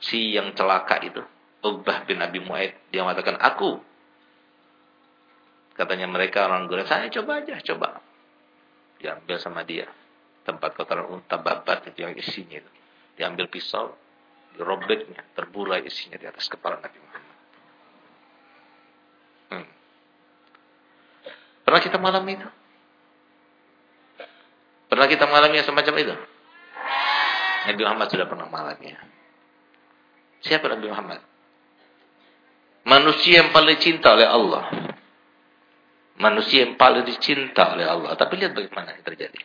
Si yang celaka itu, Uqbah bin Abi Mu'aid, dia mengatakan, aku. Katanya mereka orang Quraisy, saya coba aja, coba. Diambil sama dia. Tempat kotoran unta babat itu yang isinya itu. Diambil pisau, dirobeknya, terburai isinya di atas kepala Nabi Muhammad. Hmm. Pernah kita malam itu? Pernah kita mengalami semacam itu? Nabi Muhammad sudah pernah mengalaminya. Siapa Nabi Muhammad? Manusia yang paling cinta oleh Allah. Manusia yang paling dicinta oleh Allah. Tapi lihat bagaimana yang terjadi.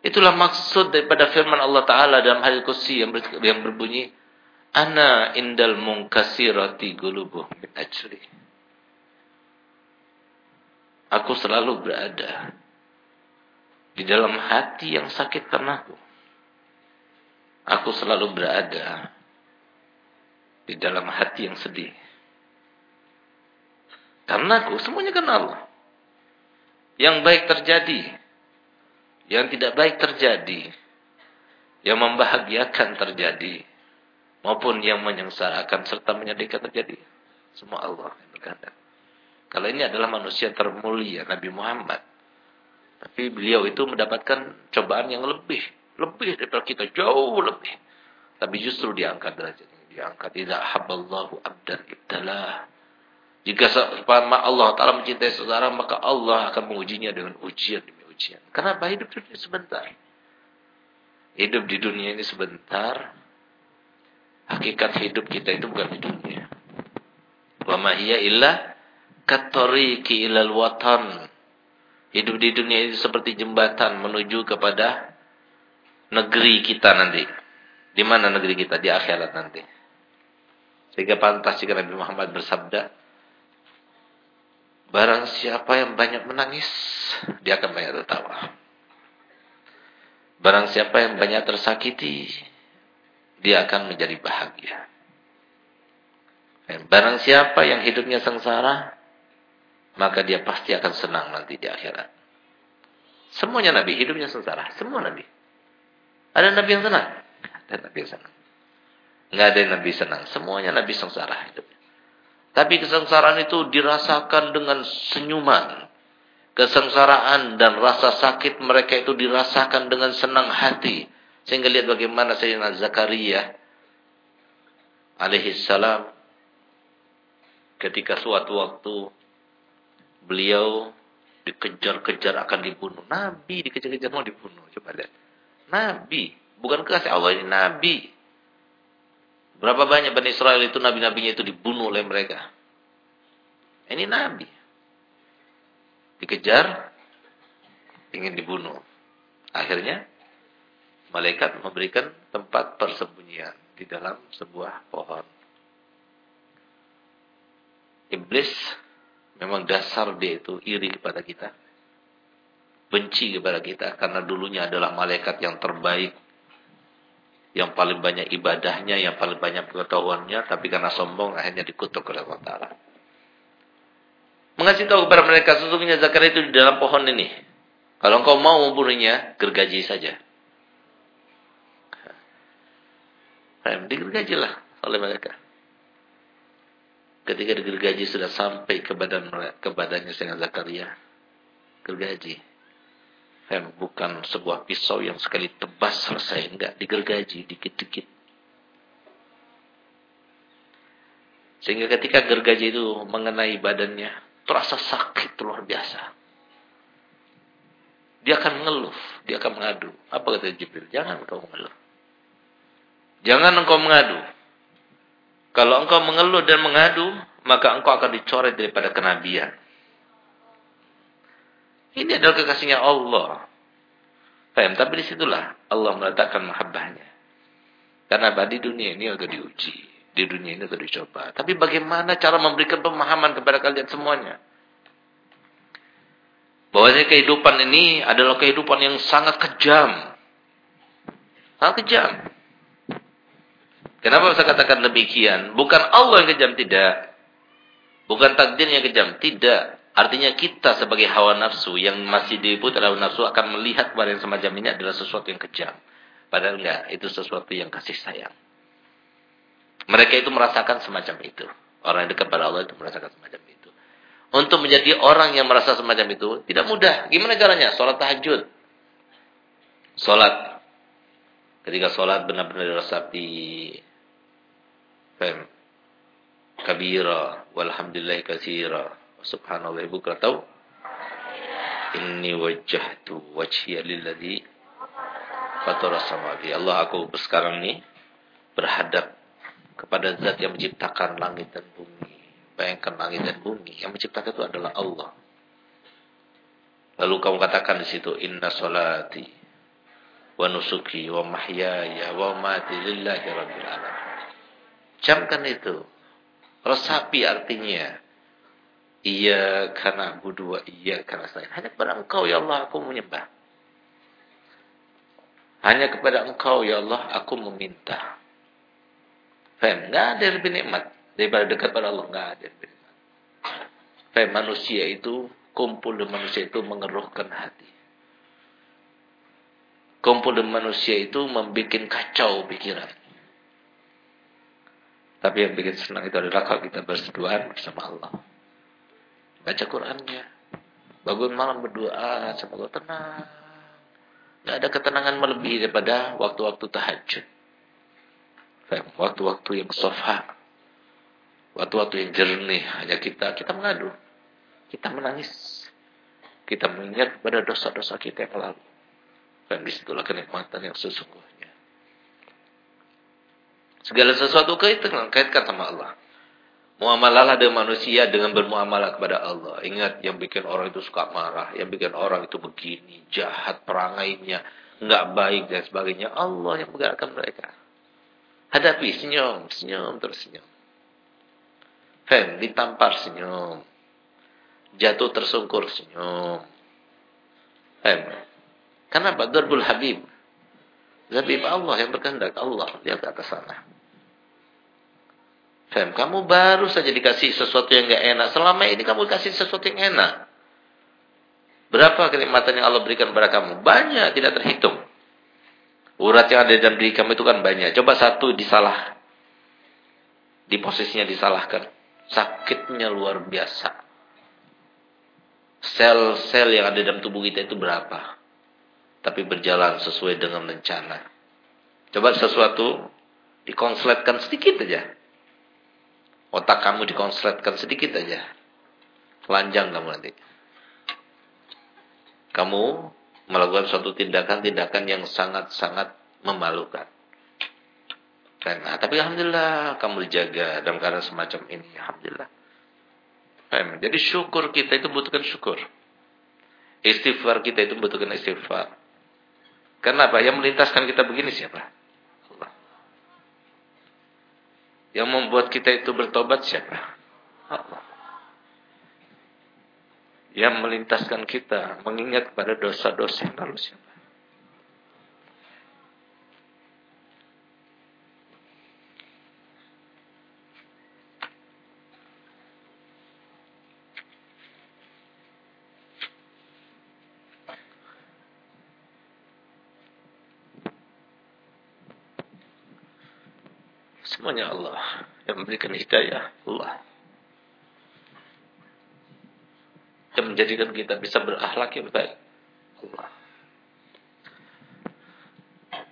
Itulah maksud daripada firman Allah Ta'ala dalam hadis kursi yang, ber, yang berbunyi. Ana indal munkasirati gulubuh min ajri. Aku selalu berada di dalam hati yang sakit karenaku. Aku selalu berada di dalam hati yang sedih. Karena aku semuanya Allah. Yang baik terjadi, yang tidak baik terjadi, yang membahagiakan terjadi, maupun yang menyengsarakan serta menyedihkan terjadi. Semua Allah yang berkehendak. Kalau ini adalah manusia termulia Nabi Muhammad tapi beliau itu mendapatkan cobaan yang lebih, lebih daripada kita, jauh lebih. Tapi justru diangkat derajatnya, diangkat. Tidak haballahu abdan ibtalah. Jika Allah Ta'ala mencintai seseorang, maka Allah akan mengujinya dengan ujian demi ujian. Kenapa hidup dunia sebentar? Hidup di dunia ini sebentar. Hakikat hidup kita itu bukan di dunia. Wa ma hiya illa ilal watan. Hidup di dunia ini seperti jembatan menuju kepada negeri kita nanti. Di mana negeri kita? Di akhirat nanti. Sehingga pantas jika Nabi Muhammad bersabda, Barang siapa yang banyak menangis, dia akan banyak tertawa. Barang siapa yang banyak tersakiti, dia akan menjadi bahagia. Dan barang siapa yang hidupnya sengsara, maka dia pasti akan senang nanti di akhirat. Semuanya nabi hidupnya sengsara, semua nabi. Ada nabi yang senang? Ada nabi yang senang. Enggak ada yang nabi senang, semuanya nabi sengsara hidupnya. Tapi kesengsaraan itu dirasakan dengan senyuman. Kesengsaraan dan rasa sakit mereka itu dirasakan dengan senang hati. Sehingga lihat bagaimana Sayyidina Zakaria alaihi salam ketika suatu waktu beliau dikejar-kejar akan dibunuh. Nabi dikejar-kejar mau dibunuh. Coba lihat. Nabi. Bukan kasih Allah ini Nabi. Berapa banyak Bani Israel itu nabi-nabinya itu dibunuh oleh mereka. Ini Nabi. Dikejar. Ingin dibunuh. Akhirnya. Malaikat memberikan tempat persembunyian. Di dalam sebuah pohon. Iblis Memang dasar dia itu iri kepada kita. Benci kepada kita karena dulunya adalah malaikat yang terbaik. yang paling banyak ibadahnya, yang paling banyak pengetahuannya, tapi karena sombong akhirnya dikutuk oleh Allah Ta'ala. Mengasih tahu kepada mereka, sesungguhnya Zakaria itu di dalam pohon ini. Kalau engkau mau membunuhnya, gergaji saja. Digergajilah oleh mereka. Ketika digergaji sudah sampai ke badan ke badannya Sayyidina Zakaria, gergaji bukan sebuah pisau yang sekali tebas selesai, enggak digergaji dikit-dikit. Sehingga ketika gergaji itu mengenai badannya, terasa sakit luar biasa. Dia akan mengeluh, dia akan mengadu. Apa kata Jibril? Jangan engkau mengeluh. Jangan engkau mengadu. Kalau engkau mengeluh dan mengadu, maka engkau akan dicoret daripada kenabian. Ini adalah kekasihnya Allah. Faham? Tapi di situlah Allah meletakkan mahabbahnya. Karena di dunia ini agak diuji. Di dunia ini agak dicoba. Tapi bagaimana cara memberikan pemahaman kepada kalian semuanya? Bahwasanya kehidupan ini adalah kehidupan yang sangat kejam. Sangat kejam. Kenapa saya katakan demikian? Bukan Allah yang kejam, tidak. Bukan takdirnya kejam, tidak. Artinya kita sebagai hawa nafsu yang masih dibut hawa nafsu akan melihat bahwa yang semacam ini adalah sesuatu yang kejam. Padahal enggak, itu sesuatu yang kasih sayang. Mereka itu merasakan semacam itu. Orang yang dekat pada Allah itu merasakan semacam itu. Untuk menjadi orang yang merasa semacam itu tidak mudah. Gimana caranya? Sholat tahajud. Sholat. Ketika sholat benar-benar dirasapi. Fem. Kabira. Walhamdulillah kasira subhanallah ibu tahu inni wajjahtu wajhiya lilladzi fatara samawati Allah aku sekarang ini berhadap kepada zat yang menciptakan langit dan bumi bayangkan langit dan bumi yang menciptakan itu adalah Allah lalu kamu katakan di situ inna salati wa nusuki wa mahyaya wa mati lillahi rabbil alamin camkan itu resapi artinya Iya karena budua, iya karena saya. Hanya kepada engkau ya Allah aku menyembah. Hanya kepada engkau ya Allah aku meminta. Faham? Enggak ada yang lebih nikmat daripada dekat pada Allah. Enggak ada yang lebih nikmat. Faham? Manusia itu, kumpul dengan manusia itu mengeruhkan hati. Kumpul dengan manusia itu membuat kacau pikiran. Tapi yang bikin senang itu adalah kalau kita berseduaan bersama Allah baca Qurannya. Bangun malam berdoa sama Allah tenang. Tidak ada ketenangan melebihi daripada waktu-waktu tahajud. Waktu-waktu yang sofa. Waktu-waktu yang jernih. Hanya kita, kita mengadu. Kita menangis. Kita mengingat pada dosa-dosa kita yang lalu. Dan di situlah kenikmatan yang sesungguhnya. Segala sesuatu kaitkan, kaitkan sama Allah. Muamalalah dengan manusia dengan bermuamalah kepada Allah. Ingat yang bikin orang itu suka marah, yang bikin orang itu begini, jahat perangainya, enggak baik dan sebagainya. Allah yang menggerakkan mereka. Hadapi senyum, senyum terus senyum. Fem, ditampar senyum. Jatuh tersungkur senyum. Fem. Kenapa? Darbul Habib. Habib Allah yang berkehendak Allah. Dia ke atas sana. Fem, kamu baru saja dikasih sesuatu yang gak enak. Selama ini kamu dikasih sesuatu yang enak. Berapa kenikmatan yang Allah berikan kepada kamu? Banyak, tidak terhitung. Urat yang ada dalam diri kamu itu kan banyak. Coba satu disalah. Di posisinya disalahkan. Sakitnya luar biasa. Sel-sel yang ada dalam tubuh kita itu berapa? Tapi berjalan sesuai dengan rencana. Coba sesuatu dikonsletkan sedikit aja Otak kamu dikonsletkan sedikit aja. Telanjang kamu nanti. Kamu melakukan suatu tindakan-tindakan yang sangat-sangat memalukan. Nah, tapi Alhamdulillah kamu dijaga dalam keadaan semacam ini. Alhamdulillah. Jadi syukur kita itu butuhkan syukur. Istighfar kita itu butuhkan istighfar. Kenapa? Yang melintaskan kita begini siapa? Yang membuat kita itu bertobat siapa? Allah yang melintaskan kita mengingat pada dosa-dosa yang lalu siapa. Semuanya Allah yang memberikan hidayah Allah. Yang menjadikan kita bisa berakhlak yang baik Allah.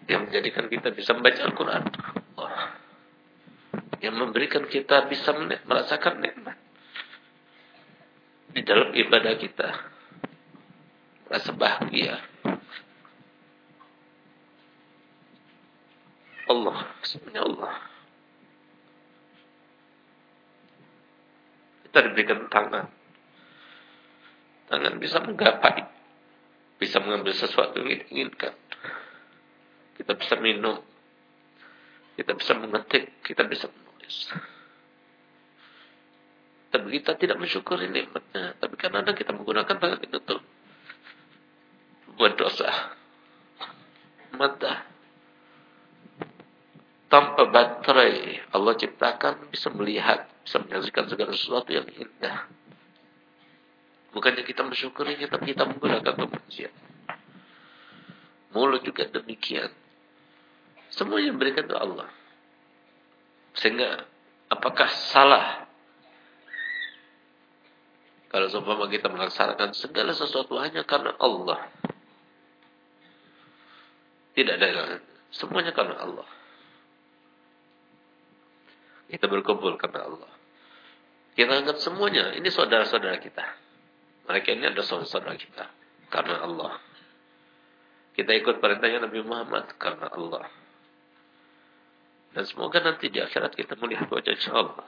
Yang menjadikan kita bisa membaca Al-Quran. Yang memberikan kita bisa merasakan nikmat di dalam ibadah kita. Rasa bahagia. Allah, semuanya Allah. Kita diberikan tangan. Tangan bisa menggapai. Bisa mengambil sesuatu yang kita inginkan. Kita bisa minum. Kita bisa mengetik. Kita bisa menulis. Tapi kita tidak mensyukuri nikmatnya. Tapi karena kita menggunakan tangan itu tuh buat dosa. Mata tanpa baterai Allah ciptakan bisa melihat, bisa menyaksikan segala sesuatu yang indah. Bukannya kita mensyukurinya, tapi kita menggunakan kebencian. Mulut juga demikian. Semuanya diberikan oleh Allah. Sehingga apakah salah kalau seumpama kita melaksanakan segala sesuatu hanya karena Allah. Tidak ada yang Semuanya karena Allah. Kita berkumpul karena Allah. Kita anggap semuanya, ini saudara-saudara kita. Mereka ini adalah saudara-saudara kita. Karena Allah. Kita ikut perintahnya Nabi Muhammad karena Allah. Dan semoga nanti di akhirat kita melihat wajah Allah.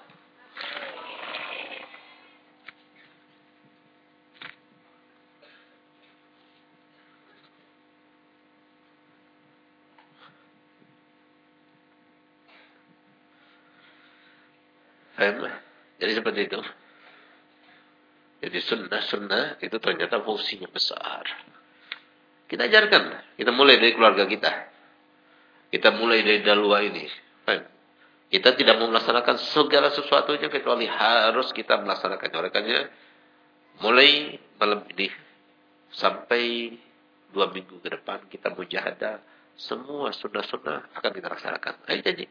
Jadi seperti itu. Jadi sunnah-sunnah itu ternyata fungsinya besar. Kita ajarkan. Kita mulai dari keluarga kita. Kita mulai dari dalwa ini. Kita tidak mau melaksanakan segala sesuatunya kecuali harus kita melaksanakannya. Oleh karena mulai malam ini sampai dua minggu ke depan kita mujahadah semua sunnah-sunnah akan kita laksanakan. Ayo janji.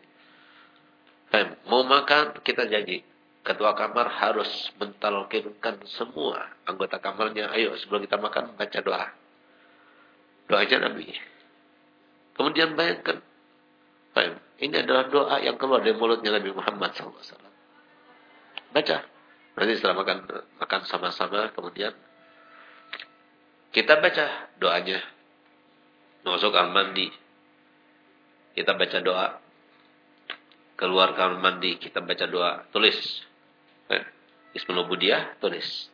Mau makan, kita janji. Ketua kamar harus mentalkinkan semua anggota kamarnya. Ayo sebelum kita makan, baca doa. Doanya Nabi. Kemudian bayangkan. Ini adalah doa yang keluar dari mulutnya Nabi Muhammad SAW. Baca. Nanti setelah makan makan sama-sama, kemudian kita baca doanya. Masuk kamar mandi. Kita baca doa keluar kamar mandi, kita baca doa, tulis. Eh, Ismulubudiyah, tulis.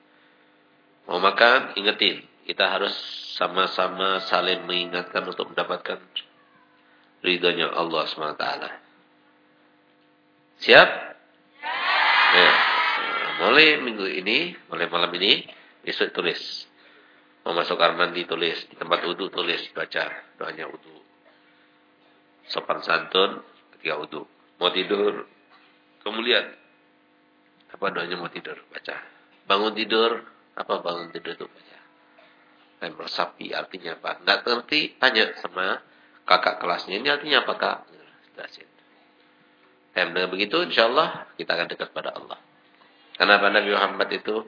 Mau makan, ingetin. Kita harus sama-sama saling mengingatkan untuk mendapatkan ridhonya Allah SWT. Siap? Ya. mulai minggu ini, mulai malam ini, besok tulis. Mau masuk kamar mandi, tulis. Di tempat wudhu, tulis. Baca doanya wudhu. Sopan santun ketika wudhu. Mau tidur, kamu lihat. Apa doanya mau tidur? Baca. Bangun tidur, apa bangun tidur itu baca. Member sapi artinya apa? Enggak ngerti, tanya sama kakak kelasnya. Ini artinya apa kak? Jelasin. Dan dengan begitu insya Allah kita akan dekat pada Allah. Karena Nabi Muhammad itu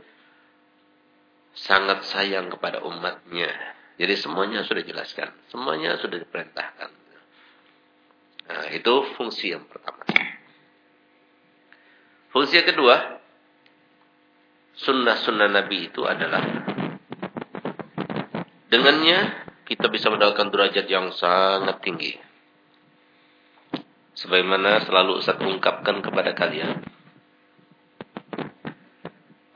sangat sayang kepada umatnya. Jadi semuanya sudah dijelaskan. Semuanya sudah diperintahkan. Nah, itu fungsi yang pertama. Fungsi yang kedua, sunnah-sunnah Nabi itu adalah dengannya kita bisa mendapatkan derajat yang sangat tinggi. Sebagaimana selalu Ustaz ungkapkan kepada kalian.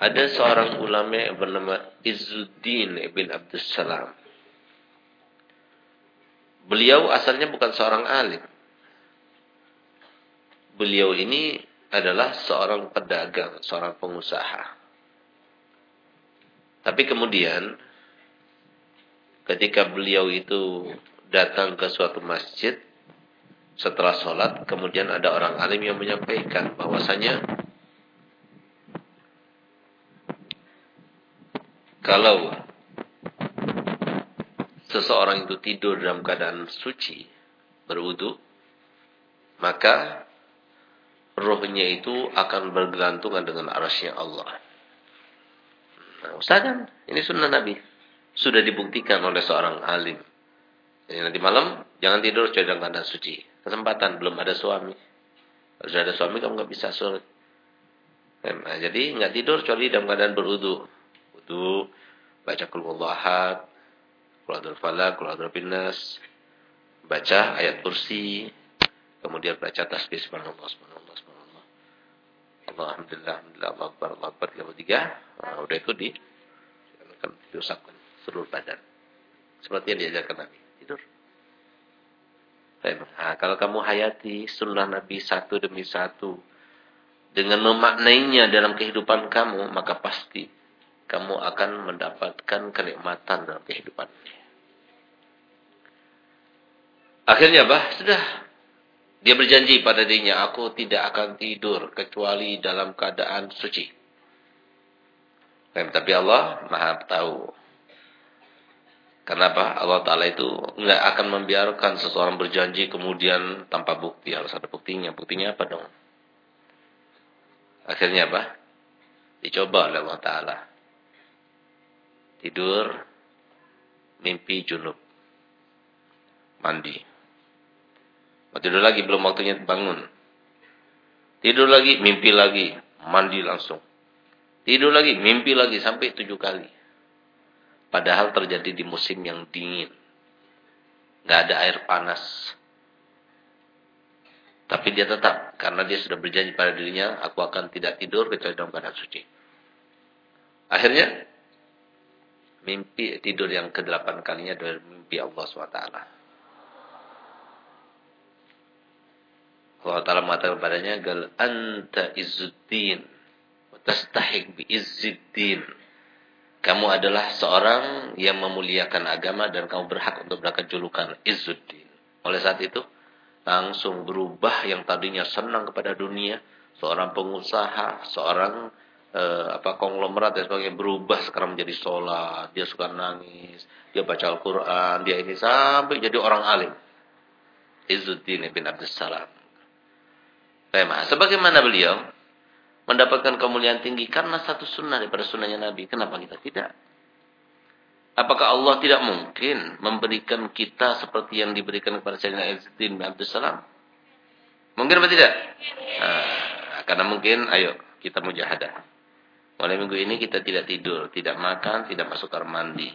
Ada seorang ulama yang bernama Izzuddin ibn Abdus Salam. Beliau asalnya bukan seorang alim beliau ini adalah seorang pedagang, seorang pengusaha. Tapi kemudian ketika beliau itu datang ke suatu masjid setelah sholat, kemudian ada orang alim yang menyampaikan bahwasanya kalau seseorang itu tidur dalam keadaan suci, berwudu, maka rohnya itu akan bergelantungan dengan arasnya Allah. Nah, Ustaz kan, ini sunnah Nabi. Sudah dibuktikan oleh seorang alim. Jadi nanti malam, jangan tidur kecuali dalam keadaan suci. Kesempatan, belum ada suami. Kalau sudah ada suami, kamu nggak bisa sholat. Nah, jadi nggak tidur kecuali dalam keadaan berudu. Wudu, baca kulwallahat, kuladul falak, kuladul binas, baca ayat kursi, kemudian baca tasbih subhanallah, subhanallah. Allah, alhamdulillah, alhamdulillah, Allah akbar, Allah akbar, tiga. Nah, udah itu di akan diusapkan seluruh badan. Seperti yang diajarkan Nabi. Tidur. Nah, kalau kamu hayati sunnah Nabi satu demi satu, dengan memaknainya dalam kehidupan kamu, maka pasti kamu akan mendapatkan kenikmatan dalam kehidupan ini. Akhirnya bah, sudah. Dia berjanji pada dirinya, aku tidak akan tidur kecuali dalam keadaan suci. Tapi Allah maha tahu. Kenapa Allah Ta'ala itu nggak akan membiarkan seseorang berjanji kemudian tanpa bukti. Harus ada buktinya. Buktinya apa dong? Akhirnya apa? Dicoba oleh Allah Ta'ala. Tidur, mimpi junub. Mandi. Tidur lagi, belum waktunya bangun. Tidur lagi, mimpi lagi. Mandi langsung. Tidur lagi, mimpi lagi. Sampai tujuh kali. Padahal terjadi di musim yang dingin. Gak ada air panas. Tapi dia tetap. Karena dia sudah berjanji pada dirinya. Aku akan tidak tidur kecuali dalam keadaan suci. Akhirnya. Mimpi tidur yang ke-8 kalinya dari mimpi Allah SWT. Allah Ta'ala mengatakan kepadanya, Gal anta izzuddin. Tastahik bi izzuddin. Kamu adalah seorang yang memuliakan agama dan kamu berhak untuk mendapatkan julukan izzuddin. Oleh saat itu, langsung berubah yang tadinya senang kepada dunia. Seorang pengusaha, seorang eh, apa konglomerat dan sebagainya berubah sekarang menjadi sholat. Dia suka nangis, dia baca Al-Quran, dia ini sampai jadi orang alim. Izzuddin bin Abdussalam. Tema. Sebagaimana beliau mendapatkan kemuliaan tinggi karena satu sunnah daripada sunnahnya Nabi. Kenapa kita tidak? Apakah Allah tidak mungkin memberikan kita seperti yang diberikan kepada Sayyidina Izzuddin bin Abdul Salam? Mungkin atau tidak? Nah, karena mungkin, ayo kita mujahadah. Mulai minggu ini kita tidak tidur, tidak makan, tidak masuk kamar mandi.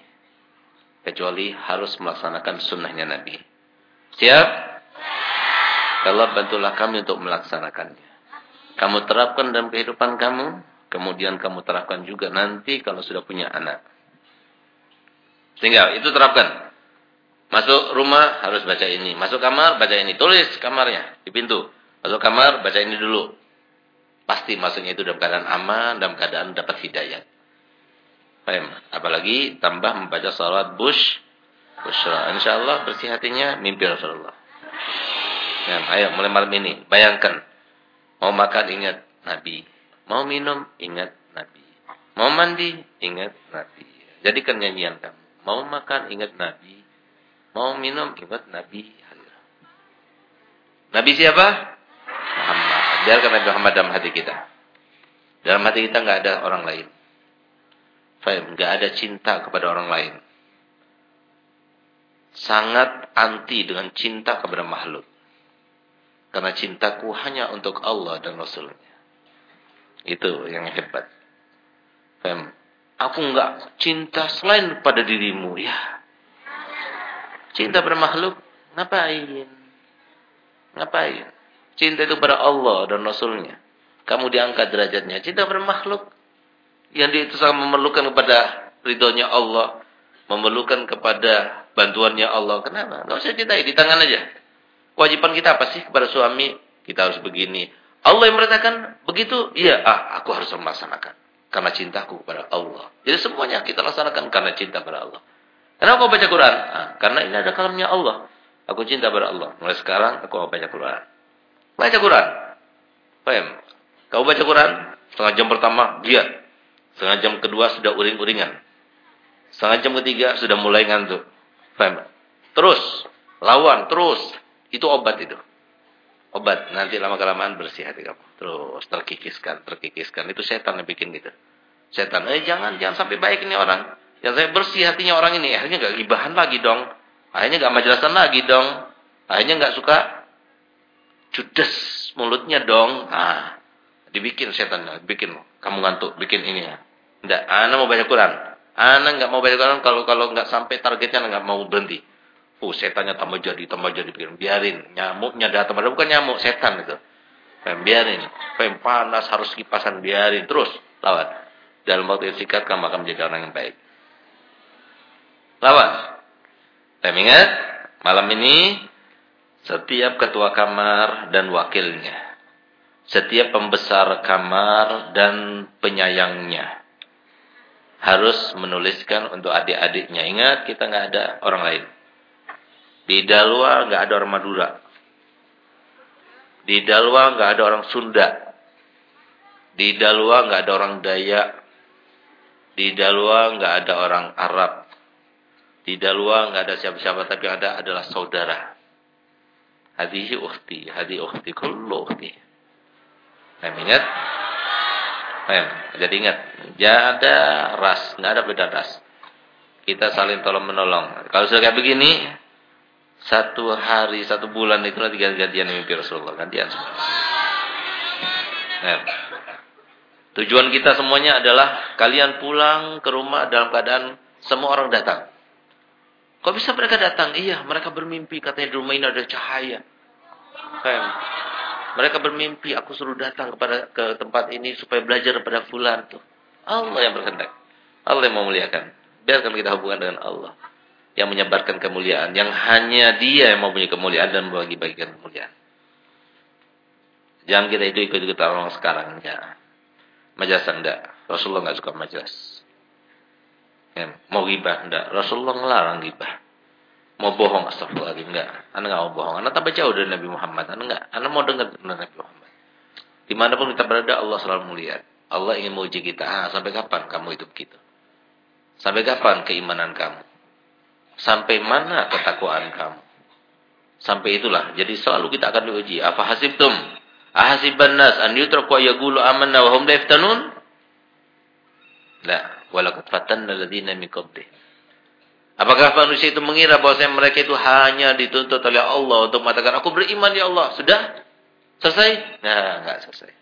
Kecuali harus melaksanakan sunnahnya Nabi. Siap? Allah bantulah kami untuk melaksanakannya. Kamu terapkan dalam kehidupan kamu, kemudian kamu terapkan juga nanti kalau sudah punya anak. Sehingga itu terapkan. Masuk rumah harus baca ini, masuk kamar baca ini, tulis kamarnya di pintu. Masuk kamar baca ini dulu. Pasti masuknya itu dalam keadaan aman, dalam keadaan dapat hidayah. Paham? Apalagi tambah membaca salat bush, bushra. Insyaallah bersih hatinya mimpi Rasulullah. Ya, ayo mulai malam ini. Bayangkan. Mau makan ingat Nabi. Mau minum ingat Nabi. Mau mandi ingat Nabi. Jadikan nyanyian kamu. Mau makan ingat Nabi. Mau minum ingat Nabi. Nabi siapa? Muhammad. Biarkan Nabi Muhammad dalam hati kita. Dalam hati kita nggak ada orang lain. Nggak ada cinta kepada orang lain. Sangat anti dengan cinta kepada makhluk. Karena cintaku hanya untuk Allah dan Rasulnya. Itu yang hebat. Fem, aku enggak cinta selain pada dirimu. Ya. Cinta pada makhluk. Ngapain? Ngapain? Cinta itu pada Allah dan Rasulnya. Kamu diangkat derajatnya. Cinta pada makhluk. Yang dia itu sangat memerlukan kepada ridhonya Allah. Memerlukan kepada bantuannya Allah. Kenapa? Enggak usah cintai. Di tangan aja. Kewajiban kita apa sih kepada suami? Kita harus begini. Allah yang meratakan begitu? Iya, ah, aku harus melaksanakan. Karena cintaku kepada Allah. Jadi semuanya kita laksanakan karena cinta kepada Allah. Kenapa kau baca Quran? Ah, karena ini ada kalamnya Allah. Aku cinta pada Allah. Mulai sekarang aku mau baca Quran. Baca Quran. Paham? Kau baca Quran, setengah jam pertama, dia. Setengah jam kedua sudah uring-uringan. Setengah jam ketiga sudah mulai ngantuk. Paham? Terus, lawan, terus. Itu obat itu. obat. Nanti lama-kelamaan bersih hati kamu. Terus terkikiskan, terkikiskan. Itu setan yang bikin gitu. Setan, eh jangan, jangan sampai baik ini orang. Yang saya bersih hatinya orang ini. Akhirnya gak gibahan lagi dong. Akhirnya gak majelasan lagi dong. Akhirnya gak suka judes mulutnya dong. Ah, dibikin setan, bikin. Kamu ngantuk, bikin ini ya. Enggak, anak mau baca Quran. Anak nggak mau baca Quran kalau kalau nggak sampai targetnya nggak mau berhenti. Uh, setannya tambah jadi, tambah jadi, bikin biarin. Nyamuknya datang, padahal bukan nyamuk, setan itu. Pem biarin, pem panas harus kipasan biarin terus lawan. Dalam waktu yang singkat kamu akan menjadi orang yang baik. Lawan. Pem ingat, malam ini setiap ketua kamar dan wakilnya, setiap pembesar kamar dan penyayangnya harus menuliskan untuk adik-adiknya. Ingat, kita nggak ada orang lain. Di Dalwa nggak ada orang Madura. Di Dalwa nggak ada orang Sunda. Di Dalwa nggak ada orang Dayak. Di Dalwa nggak ada orang Arab. Di Dalwa nggak ada siapa-siapa tapi ada adalah saudara. Hadihi ukhti, hadi ukhti, kullu ukhti. Nah, ingat? jadi ingat, jangan ada ras, nggak ada beda ras. Kita saling tolong menolong. Kalau sudah kayak begini, satu hari, satu bulan itu nanti gantian mimpi Rasulullah. Gantian semua. Tujuan kita semuanya adalah kalian pulang ke rumah dalam keadaan semua orang datang. Kok bisa mereka datang? Iya, mereka bermimpi katanya di rumah ini ada cahaya. Kan? Mereka bermimpi aku suruh datang kepada ke tempat ini supaya belajar kepada fulan tuh. Allah yang berkehendak. Allah yang memuliakan. Biarkan kita hubungan dengan Allah yang menyebarkan kemuliaan, yang hanya dia yang mau punya kemuliaan dan membagi-bagikan kemuliaan. Jangan kita itu ikut-ikut orang sekarang, ya. Majas enggak. Rasulullah enggak suka majas. Ya, mau gibah enggak. Rasulullah ngelarang gibah. Mau bohong astagfirullahaladzim enggak. Anda enggak mau bohong. Anda tambah jauh dari Nabi Muhammad. Anda enggak. Anda mau dengar dari Nabi Muhammad. Di mana pun kita berada Allah selalu melihat. Allah ingin menguji kita. Ah, sampai kapan kamu itu begitu? Sampai kapan keimanan kamu? Sampai mana ketakwaan kamu? Sampai itulah. Jadi selalu kita akan diuji. Apa hasibtum? Ahasiban nas an yutraku yaqulu amanna wa hum la yaftanun? La, walaqad fatanna alladziina min. Apakah manusia itu mengira bahwasanya mereka itu hanya dituntut oleh Allah untuk mengatakan aku beriman ya Allah? Sudah? Selesai? Nah, enggak selesai.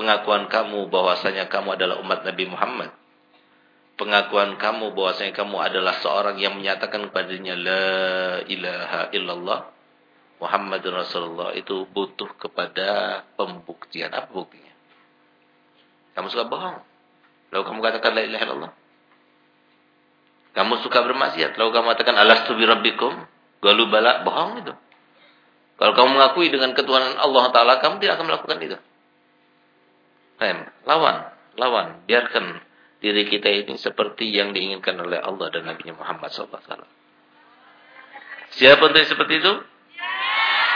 Pengakuan kamu bahwasanya kamu adalah umat Nabi Muhammad pengakuan kamu bahwasanya kamu adalah seorang yang menyatakan kepadanya la ilaha illallah Muhammadur Rasulullah itu butuh kepada pembuktian. Apa buktinya? Kamu suka bohong. Lalu kamu katakan la ilaha illallah. Kamu suka bermaksiat. Lalu kamu katakan alastu bi rabbikum. Galu bala. Bohong itu. Kalau kamu mengakui dengan ketuhanan Allah Ta'ala, kamu tidak akan melakukan itu. Lawan. Lawan. Biarkan diri kita ini seperti yang diinginkan oleh Allah dan Nabi Muhammad SAW. Siapa yang seperti itu?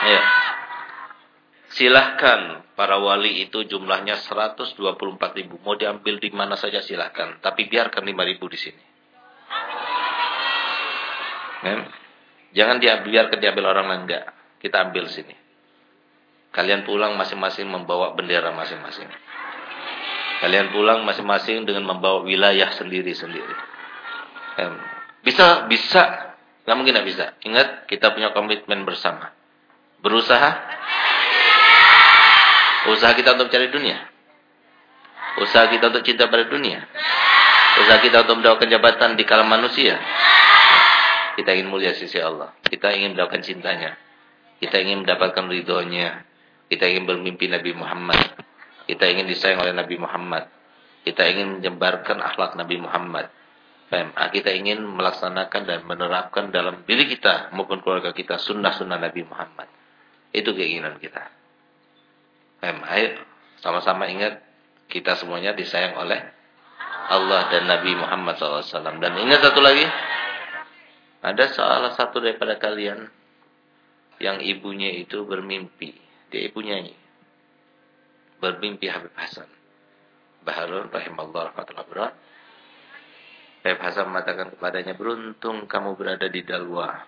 Ya. Silahkan para wali itu jumlahnya 124 ribu. Mau diambil di mana saja silahkan. Tapi biarkan 5 ribu di sini. Ya. Jangan diambil, biarkan diambil orang lain. Enggak. Kita ambil sini. Kalian pulang masing-masing membawa bendera masing-masing. Kalian pulang masing-masing dengan membawa wilayah sendiri-sendiri. Bisa, bisa. Nggak mungkin nggak bisa. Ingat, kita punya komitmen bersama. Berusaha. Usaha kita untuk mencari dunia. Usaha kita untuk cinta pada dunia. Usaha kita untuk mendapatkan jabatan di kalangan manusia. Kita ingin mulia sisi Allah. Kita ingin mendapatkan cintanya. Kita ingin mendapatkan ridhonya. Kita ingin bermimpi Nabi Muhammad. Kita ingin disayang oleh Nabi Muhammad. Kita ingin menyebarkan akhlak Nabi Muhammad. Ah, kita ingin melaksanakan dan menerapkan dalam diri kita maupun keluarga kita sunnah-sunnah Nabi Muhammad. Itu keinginan kita. Ayo sama-sama ingat kita semuanya disayang oleh Allah dan Nabi Muhammad SAW. Dan ingat satu lagi, ada salah satu daripada kalian yang ibunya itu bermimpi. Dia ibu nyanyi bermimpi Habib Hasan. Baharun rahimahullah rahmatullah berat. Habib Hasan mengatakan kepadanya, beruntung kamu berada di Dalwa.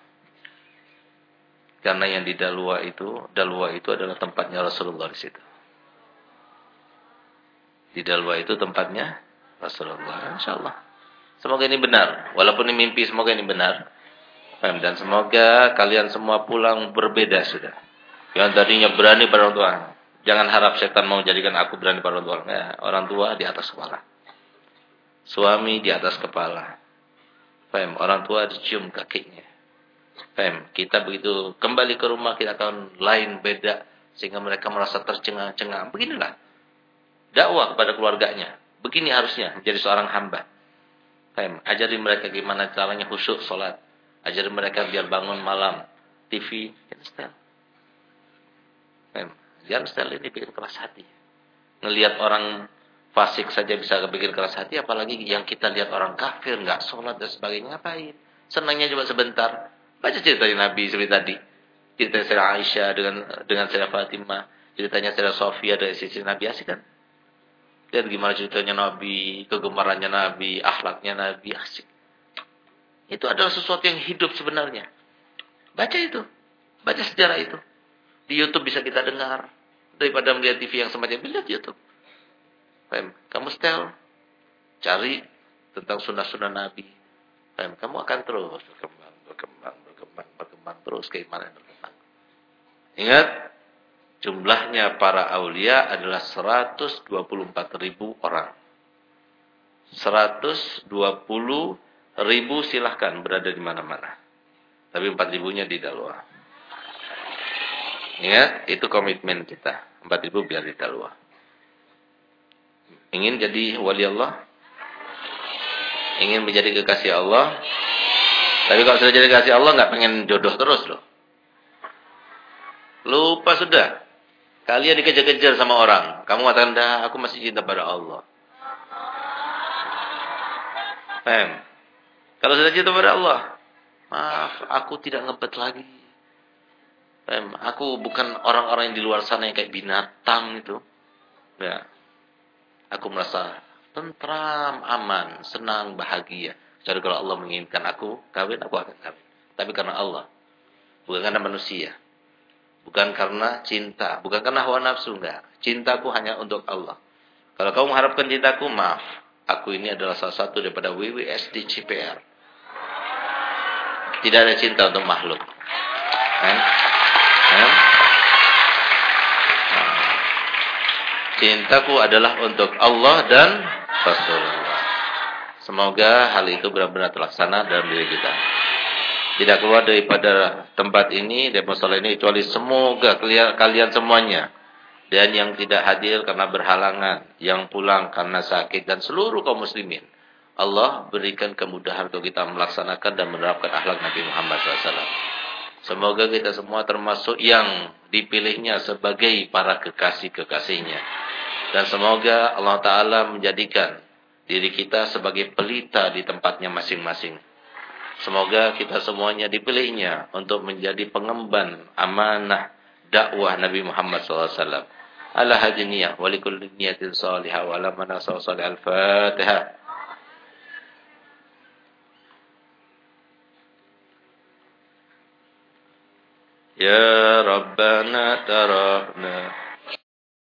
Karena yang di Dalwa itu, Dalwa itu adalah tempatnya Rasulullah di situ. Di Dalwa itu tempatnya Rasulullah. Insya Allah. Semoga ini benar. Walaupun ini mimpi, semoga ini benar. Dan semoga kalian semua pulang berbeda sudah. Yang tadinya berani pada orang tua. Jangan harap setan mau jadikan aku berani pada orang tua. Ya, orang tua di atas kepala. Suami di atas kepala. Faham? Orang tua dicium kakinya. Faham? Kita begitu kembali ke rumah kita akan lain beda. Sehingga mereka merasa tercengang-cengang. Beginilah. Dakwah kepada keluarganya. Begini harusnya menjadi seorang hamba. Faham? Ajari mereka gimana caranya khusyuk sholat. Ajari mereka biar bangun malam. TV, setel. Jangan setel ini bikin keras hati. Ngelihat orang fasik saja bisa bikin keras hati, apalagi yang kita lihat orang kafir, nggak sholat dan sebagainya, ngapain? Senangnya cuma sebentar. Baca cerita Nabi seperti tadi. Cerita Sayyidah Aisyah dengan dengan Sayyidah Fatimah. Ceritanya Sayyidah Sofia dari sisi Nabi asik kan? Lihat gimana ceritanya Nabi, kegemarannya Nabi, akhlaknya Nabi asik. Itu adalah sesuatu yang hidup sebenarnya. Baca itu. Baca sejarah itu. Di YouTube bisa kita dengar. Daripada melihat TV yang semacam itu, lihat YouTube. Kamu setel. Cari tentang sunnah-sunnah Nabi. Kamu akan terus berkembang, berkembang, berkembang, berkembang. Terus keimanan berkembang. Ingat, jumlahnya para aulia adalah 124 ribu orang. 120 ribu silahkan berada di mana-mana. Tapi 4 ribunya di Dalwa. Ingat, itu komitmen kita. 4 ribu biar di Dalwa. Ingin jadi wali Allah? Ingin menjadi kekasih Allah? Tapi kalau sudah jadi kekasih Allah nggak pengen jodoh terus loh. Lupa sudah. Kalian dikejar-kejar sama orang. Kamu mengatakan, dah aku masih cinta pada Allah. Paham? Kalau sudah cinta pada Allah, maaf, aku tidak ngebet lagi. Aku bukan orang-orang yang di luar sana yang kayak binatang itu. Ya. Aku merasa tentram, aman, senang, bahagia. Jadi kalau Allah menginginkan aku kawin, aku akan kawin. Tapi karena Allah. Bukan karena manusia. Bukan karena cinta. Bukan karena hawa nafsu. Enggak. Cintaku hanya untuk Allah. Kalau kamu mengharapkan cintaku, maaf. Aku ini adalah salah satu daripada WWSD CPR. Tidak ada cinta untuk makhluk. Kan? Kan? Cintaku adalah untuk Allah dan Rasulullah. Semoga hal itu benar-benar terlaksana dalam diri kita. Tidak keluar daripada tempat ini, dari masalah ini, kecuali semoga kalian semuanya. Dan yang tidak hadir karena berhalangan, yang pulang karena sakit, dan seluruh kaum muslimin Allah berikan kemudahan untuk kita melaksanakan dan menerapkan akhlak Nabi Muhammad SAW. Semoga kita semua termasuk yang dipilihnya sebagai para kekasih-kekasihnya. Dan semoga Allah Ta'ala menjadikan diri kita sebagai pelita di tempatnya masing-masing. Semoga kita semuanya dipilihnya untuk menjadi pengemban amanah dakwah Nabi Muhammad SAW. Ala hadiniyah wa likulli niyatin salihah wa ala salih al-fatihah. يا ربنا تركنا